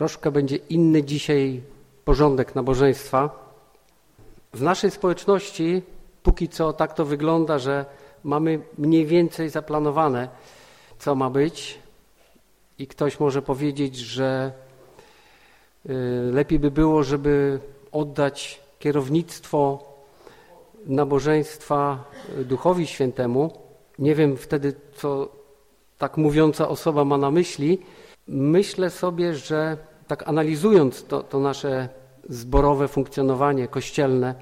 Troszkę będzie inny dzisiaj porządek nabożeństwa. W naszej społeczności póki co tak to wygląda, że mamy mniej więcej zaplanowane, co ma być i ktoś może powiedzieć, że y, lepiej by było, żeby oddać kierownictwo nabożeństwa Duchowi Świętemu. Nie wiem wtedy, co tak mówiąca osoba ma na myśli. Myślę sobie, że tak analizując to, to nasze zborowe funkcjonowanie kościelne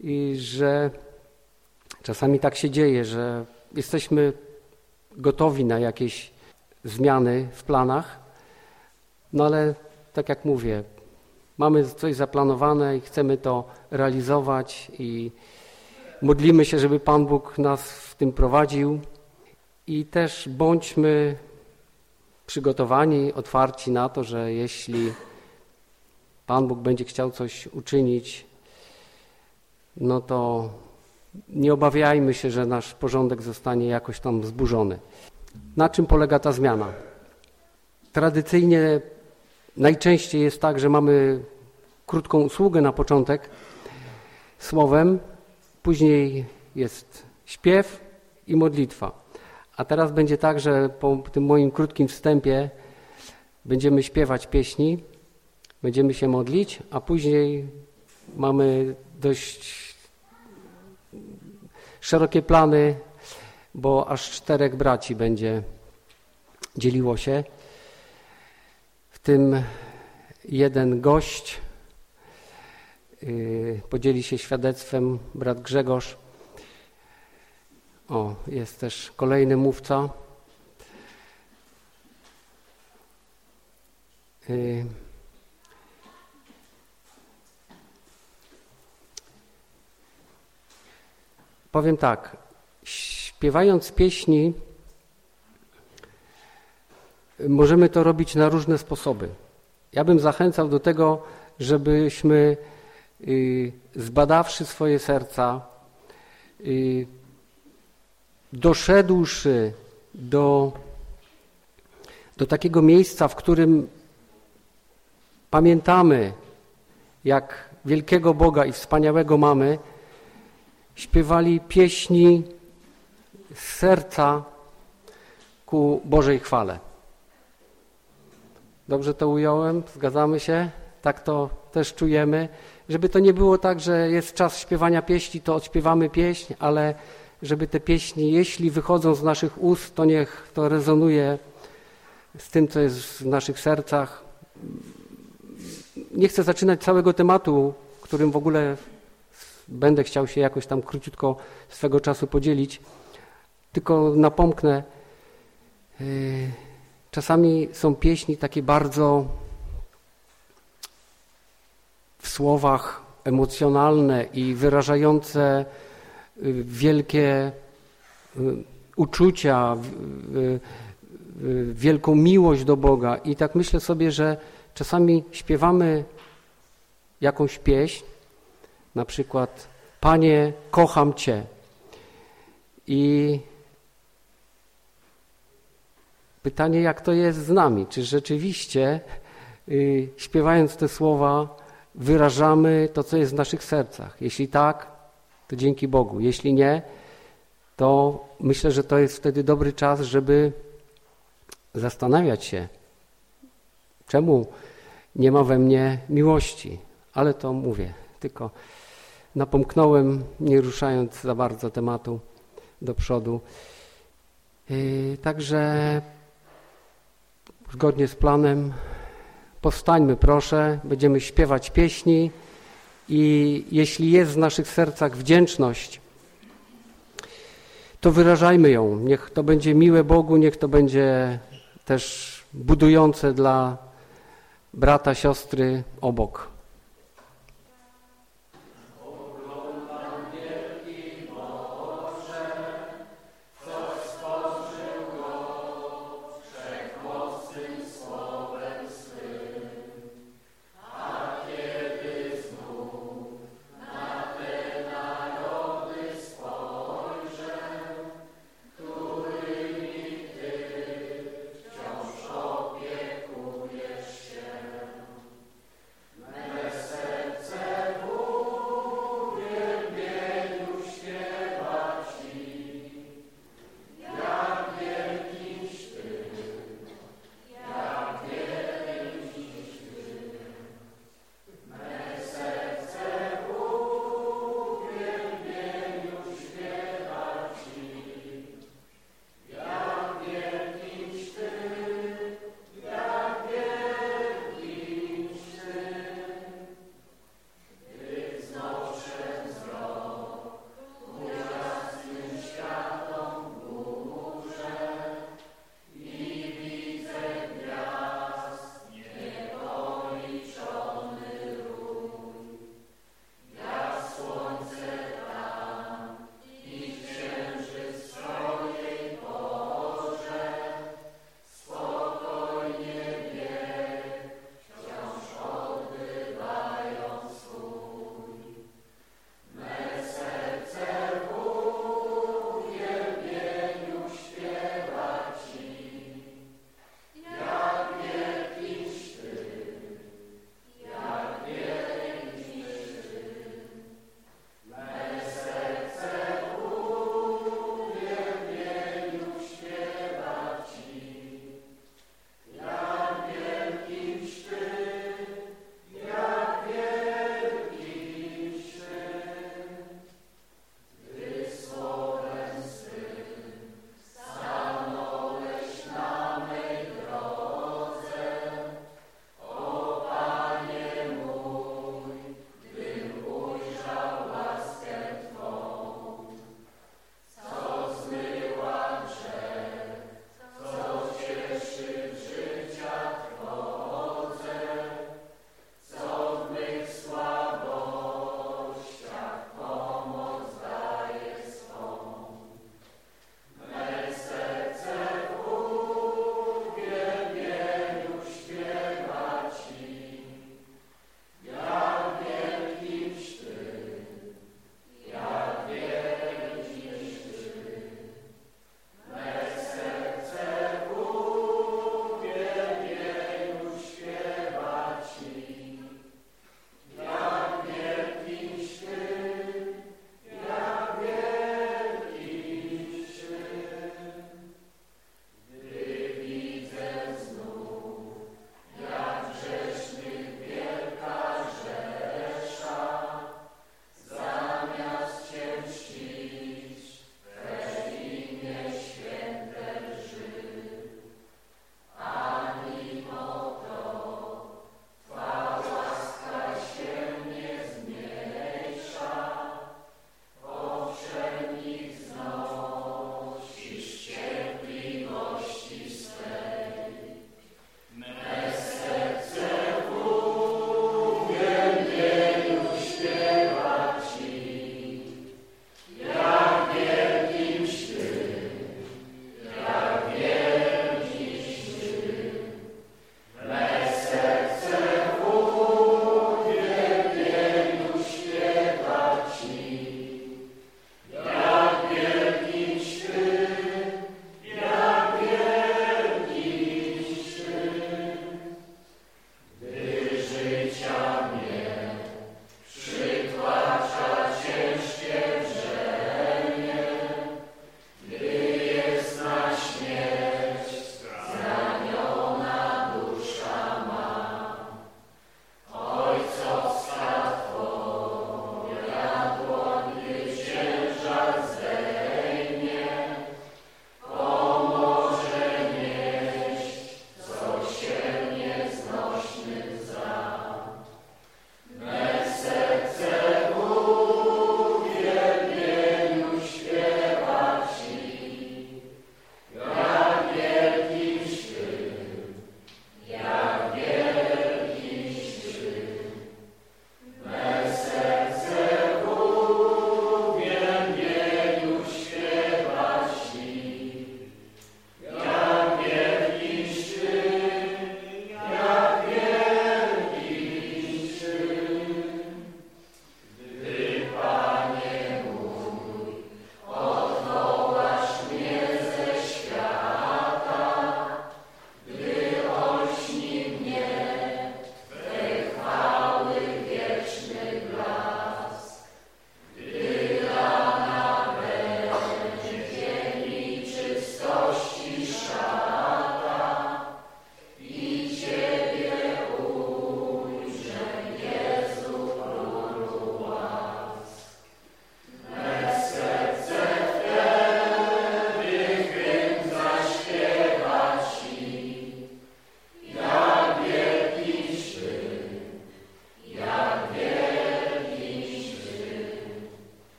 i że czasami tak się dzieje, że jesteśmy gotowi na jakieś zmiany w planach, no ale tak jak mówię, mamy coś zaplanowane i chcemy to realizować i modlimy się, żeby Pan Bóg nas w tym prowadził. I też bądźmy przygotowani, otwarci na to, że jeśli Pan Bóg będzie chciał coś uczynić, no to nie obawiajmy się, że nasz porządek zostanie jakoś tam zburzony. Na czym polega ta zmiana? Tradycyjnie najczęściej jest tak, że mamy krótką usługę na początek słowem, później jest śpiew i modlitwa. A teraz będzie tak, że po tym moim krótkim wstępie będziemy śpiewać pieśni, będziemy się modlić, a później mamy dość szerokie plany, bo aż czterech braci będzie dzieliło się. W tym jeden gość yy, podzieli się świadectwem brat Grzegorz. O, jest też kolejny mówca. Yy. Powiem tak, śpiewając pieśni, możemy to robić na różne sposoby. Ja bym zachęcał do tego, żebyśmy y, zbadawszy swoje serca, y, doszedłszy do, do takiego miejsca, w którym pamiętamy, jak wielkiego Boga i wspaniałego mamy, śpiewali pieśni z serca ku Bożej chwale. Dobrze to ująłem? Zgadzamy się? Tak to też czujemy. Żeby to nie było tak, że jest czas śpiewania pieśni, to odśpiewamy pieśń, ale żeby te pieśni, jeśli wychodzą z naszych ust, to niech to rezonuje z tym, co jest w naszych sercach. Nie chcę zaczynać całego tematu, którym w ogóle będę chciał się jakoś tam króciutko swego czasu podzielić, tylko napomknę. Yy, czasami są pieśni takie bardzo w słowach emocjonalne i wyrażające wielkie yy, uczucia, wielką miłość do Boga. I tak myślę sobie, że czasami śpiewamy jakąś pieśń, na przykład Panie, kocham Cię. I pytanie, jak to jest z nami? Czy rzeczywiście y, śpiewając te słowa wyrażamy to, co jest w naszych sercach? Jeśli tak, to dzięki Bogu. Jeśli nie, to myślę, że to jest wtedy dobry czas, żeby zastanawiać się, czemu nie ma we mnie miłości. Ale to mówię, tylko napomknąłem, nie ruszając za bardzo tematu do przodu. Yy, także zgodnie z planem powstańmy proszę, będziemy śpiewać pieśni i jeśli jest w naszych sercach wdzięczność, to wyrażajmy ją. Niech to będzie miłe Bogu, niech to będzie też budujące dla brata, siostry obok.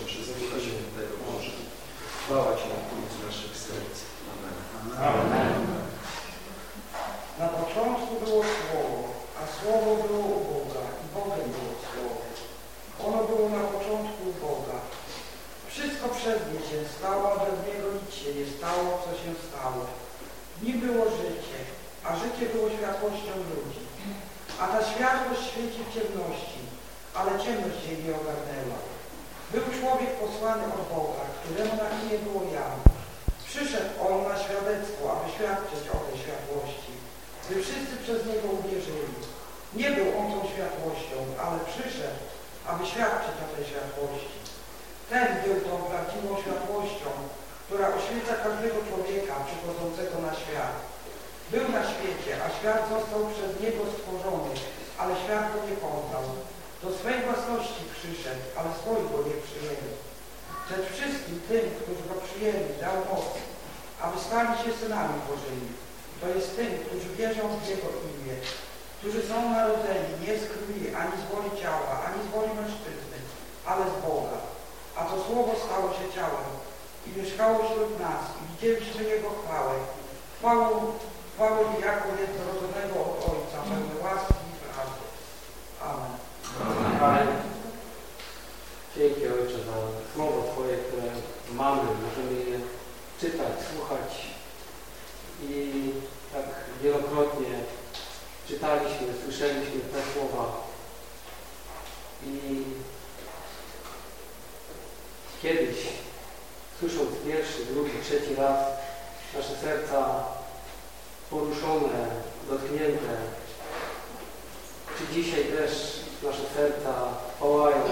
which is incredible. wyświadczyć o tej światłości. Ten był tą prawdziwą światłością, która oświeca każdego człowieka przychodzącego na świat. Był na świecie, a świat został przez niego stworzony, ale świat go nie poznał. Do swej własności przyszedł, ale swój nie przyjęli. Przed wszystkim tym, którzy go przyjęli, dał moc, aby stali się synami Bożymi. To jest tym, którzy wierzą w Jego imię którzy są narodzeni nie z krwi, ani z woli ciała, ani z woli mężczyzny, ale z Boga. A to Słowo stało się ciałem i mieszkało wśród nas i widzieliśmy Jego chwałę. Chwałą, chwałą jako jednorodzonego od Ojca, pełne łaski i prawdy. Amen. Amen. Dzięki Ojcze za Słowo Twoje, które mamy. Możemy je czytać, słuchać i tak wielokrotnie czytaliśmy, słyszeliśmy te słowa. I kiedyś, słysząc pierwszy, drugi, trzeci raz, nasze serca poruszone, dotknięte. Czy dzisiaj też nasze serca pałają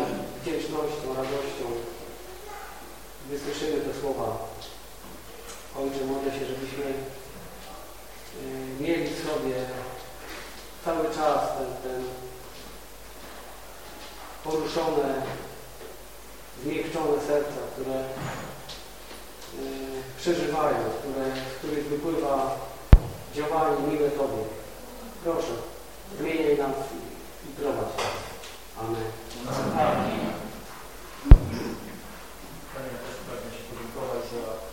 wdzięcznością, radością, gdy słyszymy te słowa? Ojcze, modlę się, żebyśmy y, mieli w sobie cały czas ten, ten poruszone, zmiękczone serca, które yy, przeżywają, które, z których wypływa działanie miłe Tobie. Proszę, zmieniaj nas i, i prowadź nas. Amen. Amen. Panie, też pragnę się podziękować za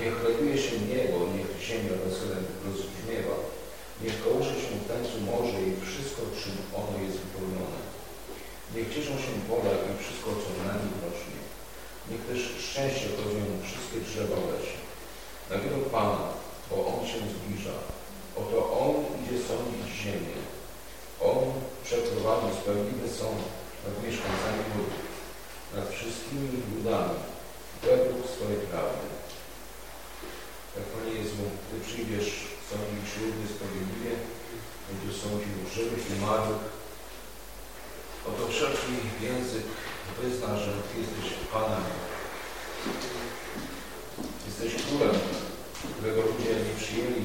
Niech raduje się niebo, niech ziemia weselem rozbrzmiewa. Niech kołysze się w tańcu morze i wszystko, czym ono jest wypełnione. Niech cieszą się pola i wszystko, co na nich rośnie. Niech też szczęście chodzą wszystkie drzewa lesie. Na widok Pana, bo On się zbliża. Oto On idzie sądzić ziemię. On przeprowadzi sprawiedliwy sąd nad mieszkańcami ludów, nad wszystkimi ludami, według swojej prawdy. Tak, Panie Jezu, Ty przyjdziesz sądzić ludzi sprawiedliwie, będziesz sądził żywych i martwych. Oto wszelki język wyzna, że jesteś Panem. Jesteś królem, którego ludzie nie przyjęli,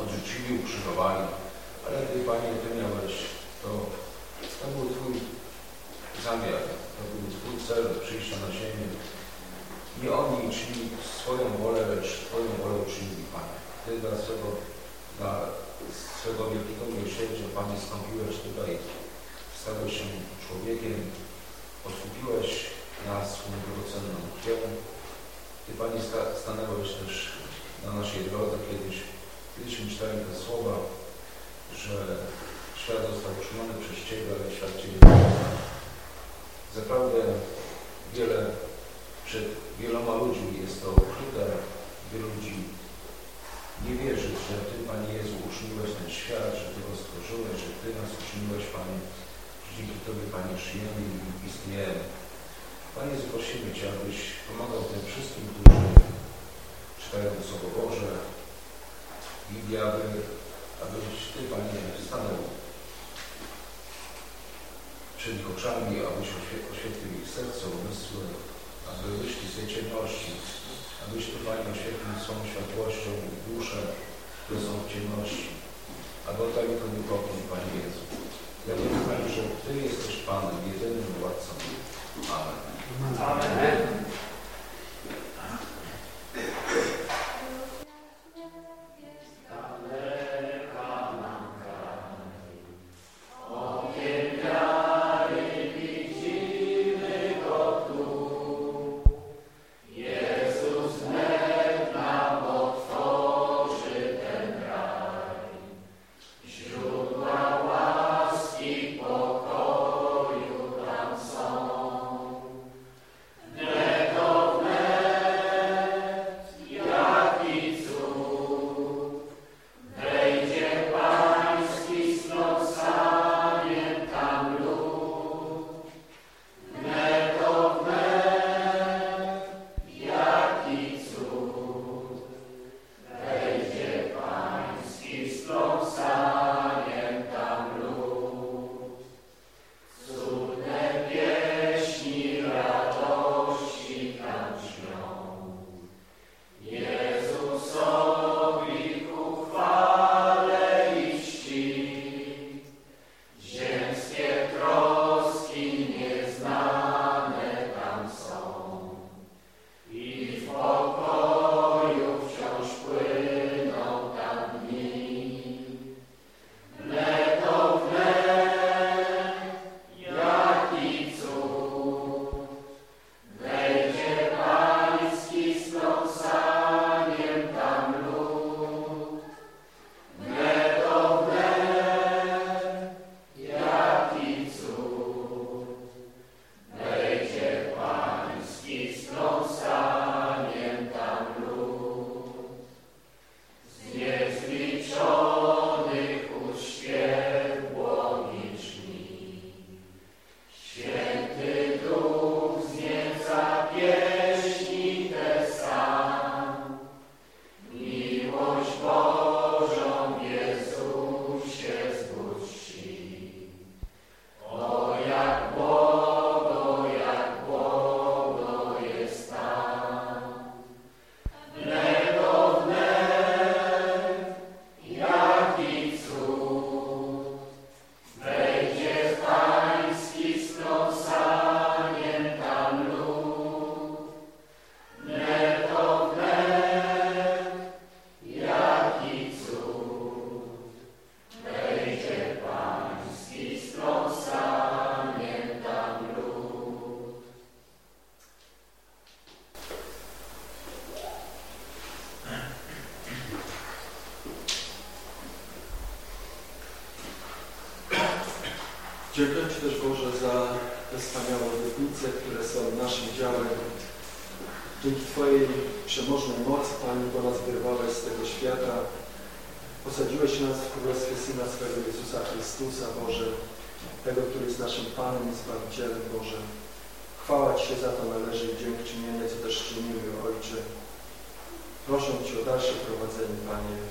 odrzucili, ukrzyżowali. Ale Ty, Panie, Ty miałeś to, to był Twój zamiar, to był Twój cel przyjścia na ziemię. Nie oni czynili swoją wolę, lecz Twoją wolę czynili, Panie. Ty dla swego, dla swego wielkiego miłosierdzia, Panie, stąpiłeś tutaj, stałeś się człowiekiem, odkupiłeś nas swą drogocenną krwią. Ty, Panie, sta stanęłeś też na naszej drodze kiedyś, kiedyśmy czytali te słowa, że świat został utrzymany przez Ciebie, ale świat Ciebie nie Zaprawdę wiele, przed wieloma ludźmi jest to ukryte, wielu ludzi nie wierzyć, że Ty, Panie Jezu, uczyniłeś ten świat, że Ty go stworzyłeś, że Ty nas uczyniłeś, Panie, dzięki Tobie, Panie, żyjemy i istniejemy. Panie Jezu, prosimy Cię, abyś pomagał tym wszystkim, którzy czytają Słowo Boże, Biblię, aby, abyś Ty, Panie, stanął przed ich oczami, abyś oświetlił ich serce, umysły, wyszli z tej ciemności, abyś Panie, oświetlił swoją światłością dusze, które są w ciemności, aby oddali Tobie pokój, Panie Jezu. Ja wiem, Panie, że Ty jesteś Panem, jedynym władcą. Amen. Amen. Ci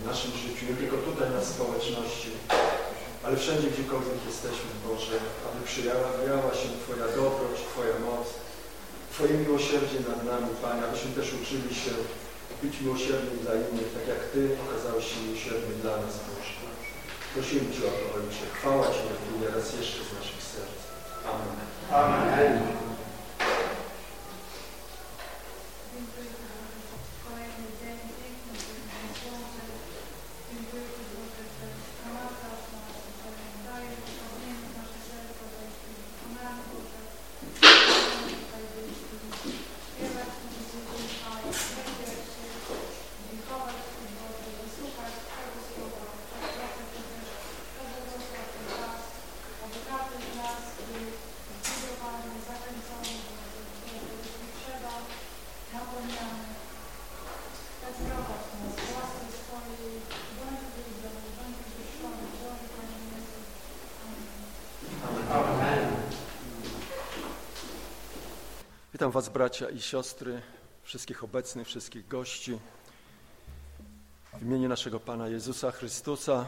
w naszym życiu, nie tylko tutaj na społeczności, ale wszędzie, gdziekolwiek jesteśmy, Boże, aby przyjawia się Twoja dobroć, Twoja moc, Twoje miłosierdzie nad nami, Panie, abyśmy też uczyli się być miłosiernym dla innych, tak jak Ty okazałeś się miłosierny dla nas, Boże. Prosimy Cię o to, Ojcze. Chwała Ci raz jeszcze z naszych serc. Amen. Amen. Dziękuję za kolejny dzień, piękny dzień, słońce. Dziękuję Ci Boże, że namastasz nas, że dajesz odmienić nasze serca, dajesz Ci wykonanie Boże. Tutaj byś śpiewać Ci dziękuję chwałę, będziesz się dziękować Ci Boże, wysłuchać Twojego słowa. Tak proszę Cię też, żeby został ten czas, aby każdy z nas był zbudowany, zachęcony, Boże, Boże, jeśli trzeba, napełniamy. Tak prowadź nas w łasce swojej, bądź wyjdziemy, bądź wyszczony, Boże, Panie Jezu. Amen. Amen. Witam Was, bracia i siostry, wszystkich obecnych, wszystkich gości. W imieniu naszego Pana Jezusa Chrystusa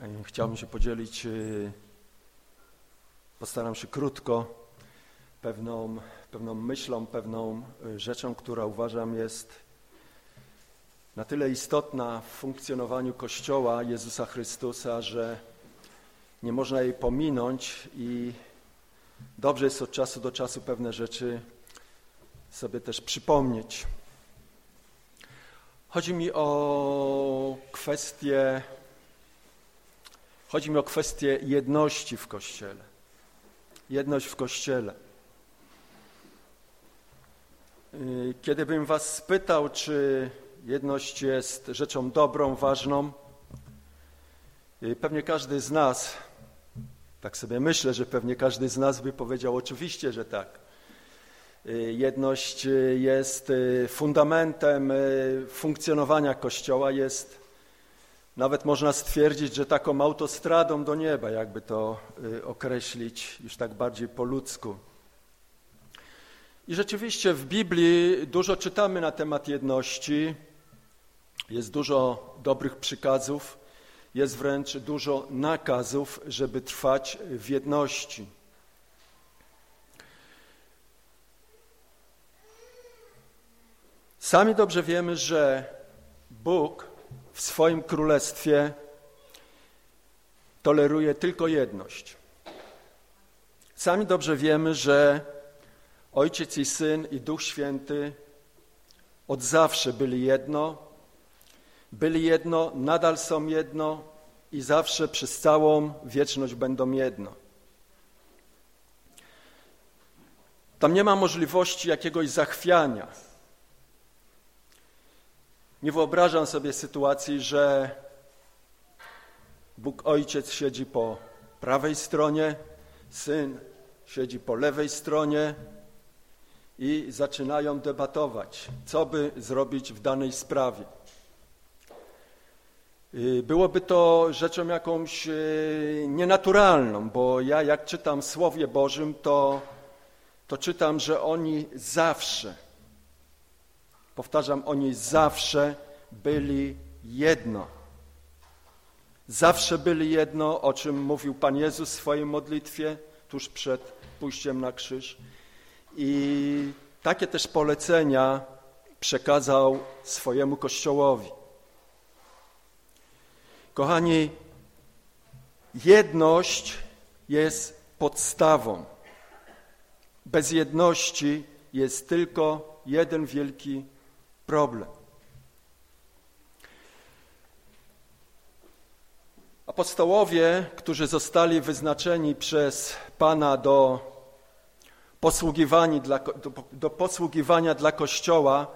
e, chciałbym się podzielić, e, postaram się krótko, pewną, pewną myślą, pewną e, rzeczą, która uważam jest na tyle istotna w funkcjonowaniu Kościoła Jezusa Chrystusa, że nie można jej pominąć i dobrze jest od czasu do czasu pewne rzeczy sobie też przypomnieć. Chodzi mi o kwestię, chodzi mi o kwestię jedności w Kościele. Jedność w Kościele. Yy, Kiedy bym was spytał, czy jedność jest rzeczą dobrą, ważną, yy, pewnie każdy z nas tak sobie myślę, że pewnie każdy z nas by powiedział oczywiście, że tak. Y, Jedność y, jest y, fundamentem funkcjonowania Kościoła, jest nawet można stwierdzić, że taką autostradą do nieba, jakby to określić już tak bardziej po ludzku. I rzeczywiście w Biblii dużo czytamy na temat jedności, jest dużo dobrych przykazów, jest wręcz dużo nakazów, żeby trwać w jedności. Sami dobrze wiemy, że Bóg w swoim królestwie toleruje tylko jedność. Sami dobrze wiemy, że Ojciec i Syn i Duch Święty od zawsze byli jedno, byli jedno, nadal są jedno i zawsze przez całą wieczność będą jedno. Tam nie ma możliwości jakiegoś zachwiania. Nie wyobrażam sobie sytuacji, że Bóg Ojciec siedzi po prawej stronie, Syn siedzi po lewej stronie i zaczynają debatować, co by zrobić w danej sprawie. Y, byłoby to rzeczą jakąś y, nienaturalną, bo ja jak czytam Słowie Bożym, to, to czytam, że oni zawsze, powtarzam, oni zawsze byli jedno. Zawsze byli jedno, o czym mówił Pan Jezus w swojej modlitwie tuż przed pójściem na krzyż. I takie też polecenia przekazał swojemu Kościołowi. Kochani, jedność jest podstawą. Bez jedności jest tylko jeden wielki problem. Apostołowie, którzy zostali wyznaczeni przez Pana do posługiwania dla, do, do posługiwania dla Kościoła,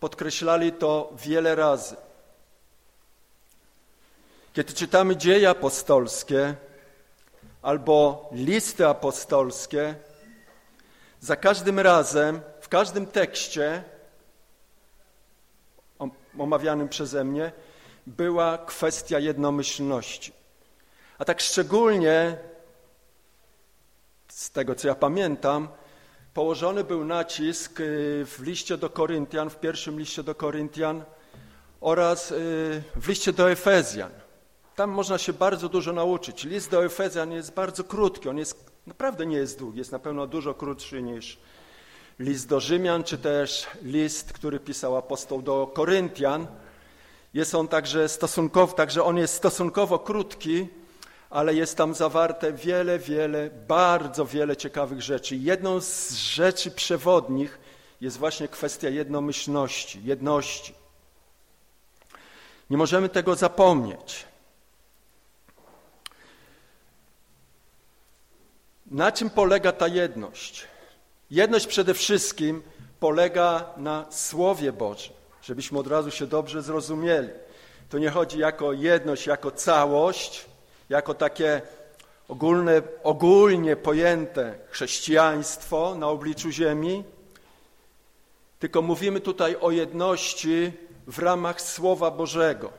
podkreślali to wiele razy. Kiedy czytamy dzieje apostolskie, albo listy apostolskie, za każdym razem, w każdym tekście omawianym przeze mnie, była kwestia jednomyślności. A tak szczególnie, z tego co ja pamiętam, położony był nacisk y, w liście do Koryntian, w pierwszym liście do Koryntian oraz y, w liście do Efezjan. Tam można się bardzo dużo nauczyć. List do Efezjan jest bardzo krótki, on jest naprawdę nie jest długi, jest na pewno dużo krótszy niż list do Rzymian, czy też list, który pisał apostoł do Koryntian. Jest on także stosunkowo, także on jest stosunkowo krótki, ale jest tam zawarte wiele, wiele, bardzo wiele ciekawych rzeczy. Jedną z rzeczy przewodnich jest właśnie kwestia jednomyślności, jedności. Nie możemy tego zapomnieć. Na czym polega ta jedność? Jedność przede wszystkim polega na Słowie Bożym, żebyśmy od razu się dobrze zrozumieli. To nie chodzi jako jedność, jako całość, jako takie ogólne, ogólnie pojęte chrześcijaństwo na obliczu ziemi, tylko mówimy tutaj o jedności w ramach Słowa Bożego.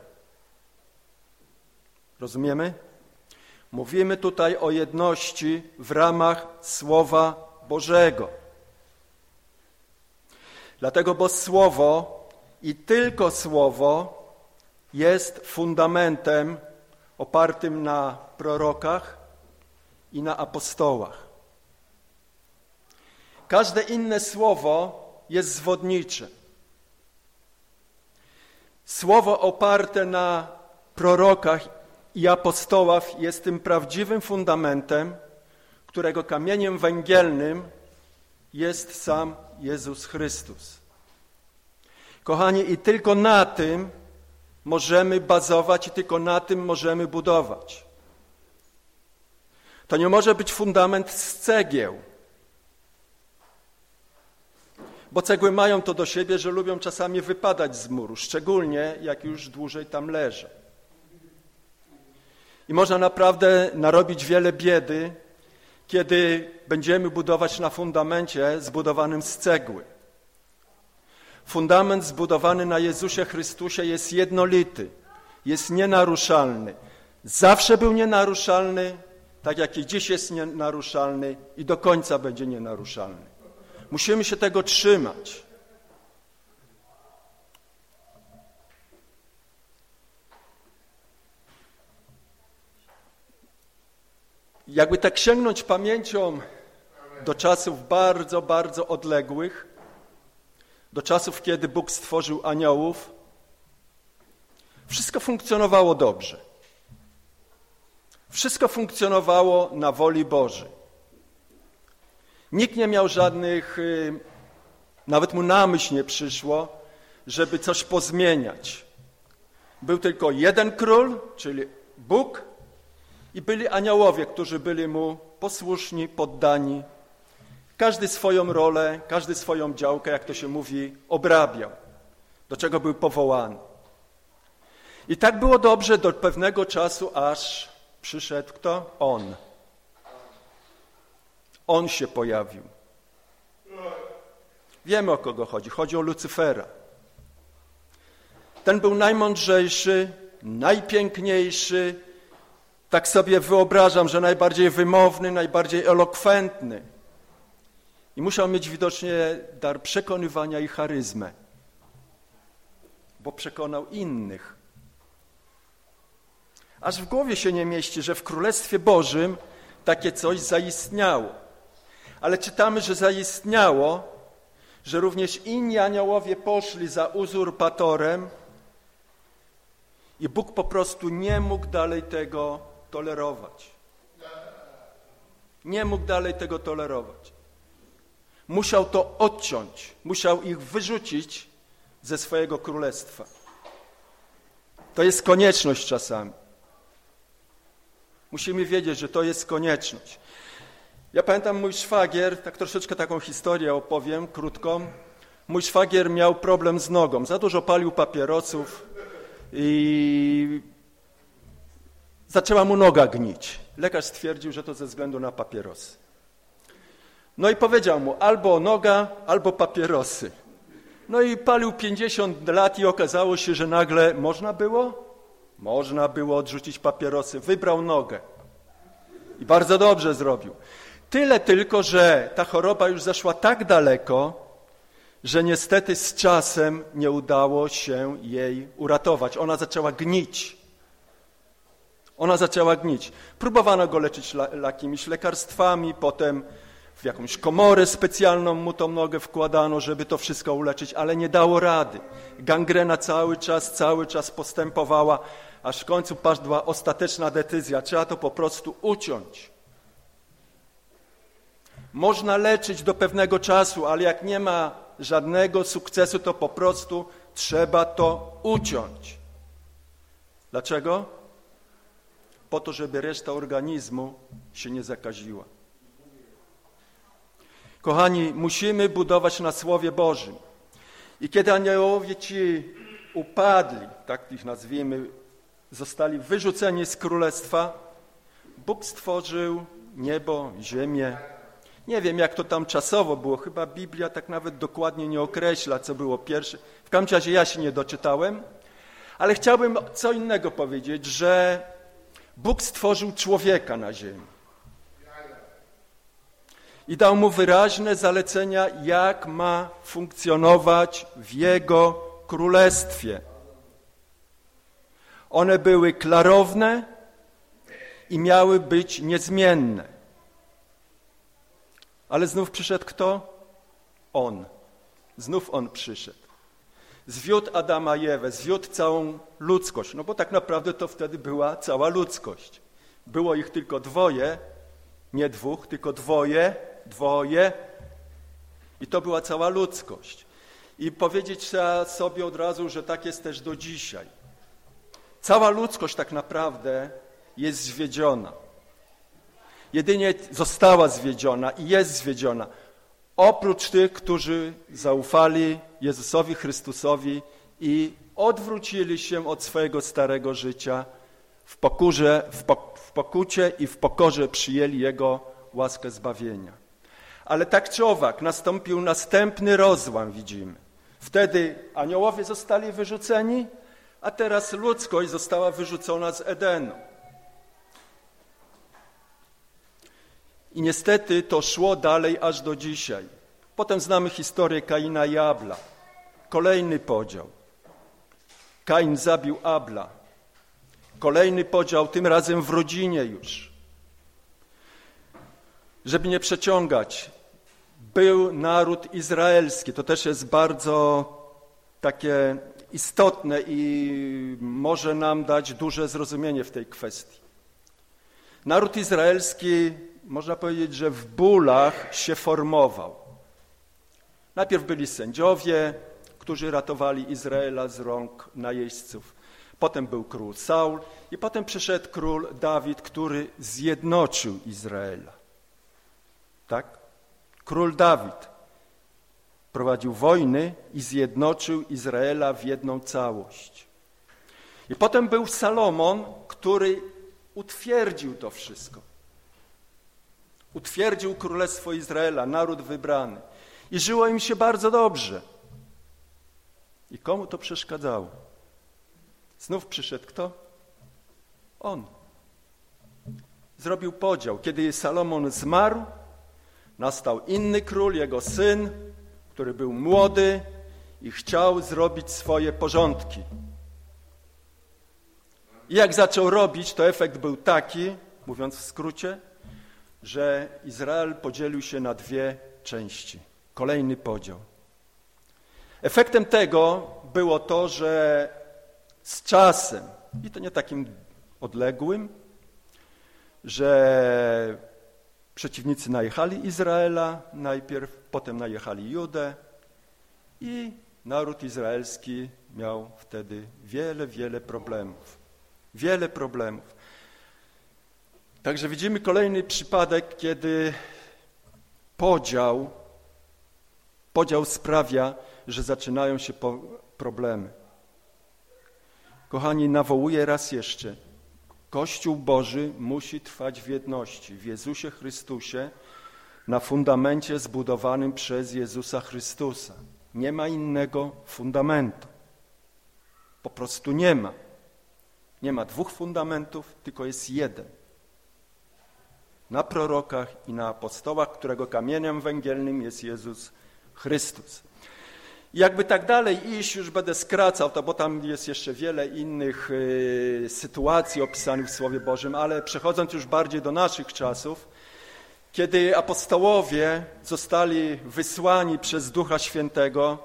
Rozumiemy? Mówimy tutaj o jedności w ramach Słowa Bożego. Dlatego, bo Słowo i tylko Słowo jest fundamentem opartym na prorokach i na apostołach. Każde inne słowo jest zwodnicze. Słowo oparte na prorokach i apostołach jest tym prawdziwym fundamentem, którego kamieniem węgielnym jest sam Jezus Chrystus. Kochani, i tylko na tym możemy bazować i tylko na tym możemy budować. To nie może być fundament z cegieł, bo cegły mają to do siebie, że lubią czasami wypadać z muru, szczególnie jak już dłużej tam leżą. I można naprawdę narobić wiele biedy, kiedy będziemy budować na fundamencie zbudowanym z cegły. Fundament zbudowany na Jezusie Chrystusie jest jednolity, jest nienaruszalny. Zawsze był nienaruszalny, tak jak i dziś jest nienaruszalny i do końca będzie nienaruszalny. Musimy się tego trzymać. Jakby tak sięgnąć pamięcią do czasów bardzo, bardzo odległych, do czasów, kiedy Bóg stworzył aniołów, wszystko funkcjonowało dobrze. Wszystko funkcjonowało na woli Bożej. Nikt nie miał żadnych, y, nawet mu na myśl nie przyszło, żeby coś pozmieniać. Był tylko jeden król, czyli Bóg, i byli aniołowie, którzy byli mu posłuszni, poddani. Każdy swoją rolę, każdy swoją działkę, jak to się mówi, obrabiał, do czego był powołany. I tak było dobrze do pewnego czasu, aż przyszedł kto? On. On się pojawił. Wiemy o kogo chodzi. Chodzi o Lucyfera. Ten był najmądrzejszy, najpiękniejszy, tak sobie wyobrażam, że najbardziej wymowny, najbardziej elokwentny. I musiał mieć widocznie dar przekonywania i charyzmę, bo przekonał innych. Aż w głowie się nie mieści, że w Królestwie Bożym takie coś zaistniało. Ale czytamy, że zaistniało, że również inni aniołowie poszli za uzurpatorem i Bóg po prostu nie mógł dalej tego tolerować. Nie mógł dalej tego tolerować. Musiał to odciąć, musiał ich wyrzucić ze swojego królestwa. To jest konieczność czasami. Musimy wiedzieć, że to jest konieczność. Ja pamiętam mój szwagier, tak troszeczkę taką historię opowiem, krótką. Mój szwagier miał problem z nogą, za dużo palił papierosów i zaczęła mu noga gnić. Lekarz stwierdził, że to ze względu na papierosy. No i powiedział mu albo noga, albo papierosy. No i palił 50 lat i okazało się, że nagle można było? Można było odrzucić papierosy. Wybrał nogę. I bardzo dobrze zrobił. Tyle tylko, że ta choroba już zaszła tak daleko, że niestety z czasem nie udało się jej uratować. Ona zaczęła gnić. Ona zaczęła gnić. Próbowano go leczyć jakimiś lekarstwami, potem w jakąś komorę specjalną mu tą nogę wkładano, żeby to wszystko uleczyć, ale nie dało rady. Gangrena cały czas, cały czas postępowała, aż w końcu padła ostateczna decyzja. Trzeba to po prostu uciąć. Można leczyć do pewnego czasu, ale jak nie ma żadnego sukcesu, to po prostu trzeba to uciąć. Dlaczego? Po to, żeby reszta organizmu się nie zakaziła. Kochani, musimy budować na Słowie Bożym. I kiedy aniołowie ci upadli, tak ich nazwijmy, zostali wyrzuceni z królestwa, Bóg stworzył niebo, ziemię. Nie wiem, jak to tam czasowo było, chyba Biblia tak nawet dokładnie nie określa, co było pierwsze. W każdym razie ja się nie doczytałem, ale chciałbym co innego powiedzieć, że Bóg stworzył człowieka na ziemi i dał mu wyraźne zalecenia, jak ma funkcjonować w jego królestwie. One były klarowne i miały być niezmienne. Ale znów przyszedł kto? On. Znów on przyszedł. Zwiódł Adama i Ewę, zwiódł całą ludzkość, no bo tak naprawdę to wtedy była cała ludzkość. Było ich tylko dwoje, nie dwóch, tylko dwoje, dwoje i to była cała ludzkość. I powiedzieć trzeba sobie od razu, że tak jest też do dzisiaj. Cała ludzkość tak naprawdę jest zwiedziona. Jedynie została zwiedziona i jest zwiedziona. Oprócz tych, którzy zaufali Jezusowi Chrystusowi i odwrócili się od swojego starego życia w, pokurze, w, w pokucie i w pokorze przyjęli Jego łaskę zbawienia. Ale tak czy owak nastąpił następny rozłam, widzimy. Wtedy aniołowie zostali wyrzuceni, a teraz ludzkość została wyrzucona z Edenu. I niestety to szło dalej aż do dzisiaj. Potem znamy historię Kaina i Abla. Kolejny podział. Kain zabił Abla. Kolejny podział, tym razem w rodzinie już. Żeby nie przeciągać, był naród izraelski. To też jest bardzo takie istotne i może nam dać duże zrozumienie w tej kwestii. Naród izraelski, można powiedzieć, że w bólach się formował. Najpierw byli sędziowie, którzy ratowali Izraela z rąk najeźdźców. Potem był król Saul i potem przyszedł król Dawid, który zjednoczył Izraela. Tak? Król Dawid prowadził wojny i zjednoczył Izraela w jedną całość. I potem był Salomon, który utwierdził to wszystko. Utwierdził Królestwo Izraela, naród wybrany. I żyło im się bardzo dobrze. I komu to przeszkadzało? Znów przyszedł kto? On. Zrobił podział. Kiedy Salomon zmarł, Nastał inny król, jego syn, który był młody i chciał zrobić swoje porządki. I jak zaczął robić, to efekt był taki, mówiąc w skrócie, że Izrael podzielił się na dwie części. Kolejny podział. Efektem tego było to, że z czasem, i to nie takim odległym, że Przeciwnicy najechali Izraela najpierw, potem najechali Judę i naród izraelski miał wtedy wiele, wiele problemów. Wiele problemów. Także widzimy kolejny przypadek, kiedy podział, podział sprawia, że zaczynają się problemy. Kochani, nawołuję raz jeszcze. Kościół Boży musi trwać w jedności, w Jezusie Chrystusie, na fundamencie zbudowanym przez Jezusa Chrystusa. Nie ma innego fundamentu. Po prostu nie ma. Nie ma dwóch fundamentów, tylko jest jeden. Na prorokach i na apostołach, którego kamieniem węgielnym jest Jezus Chrystus. I jakby tak dalej iść, już będę skracał to, bo tam jest jeszcze wiele innych y, sytuacji opisanych w Słowie Bożym, ale przechodząc już bardziej do naszych czasów, kiedy apostołowie zostali wysłani przez Ducha Świętego,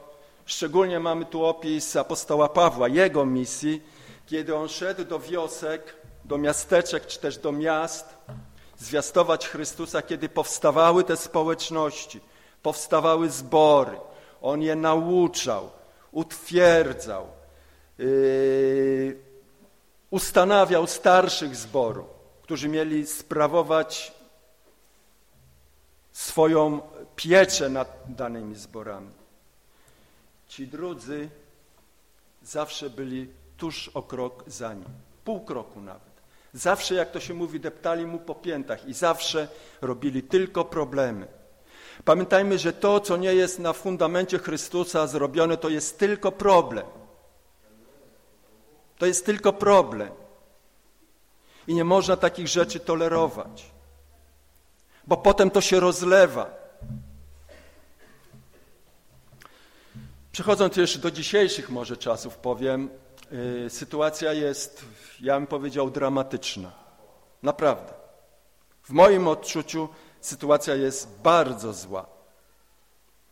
szczególnie mamy tu opis apostoła Pawła, jego misji, kiedy on szedł do wiosek, do miasteczek czy też do miast, zwiastować Chrystusa, kiedy powstawały te społeczności, powstawały zbory, on je nauczał, utwierdzał, yy, ustanawiał starszych zboru, którzy mieli sprawować swoją pieczę nad danymi zborami. Ci drudzy zawsze byli tuż o krok za nim, pół kroku nawet. Zawsze, jak to się mówi, deptali mu po piętach i zawsze robili tylko problemy. Pamiętajmy, że to, co nie jest na fundamencie Chrystusa zrobione, to jest tylko problem. To jest tylko problem. I nie można takich rzeczy tolerować, bo potem to się rozlewa. Przechodząc jeszcze do dzisiejszych może czasów, powiem, sytuacja jest, ja bym powiedział, dramatyczna. Naprawdę. W moim odczuciu sytuacja jest bardzo zła.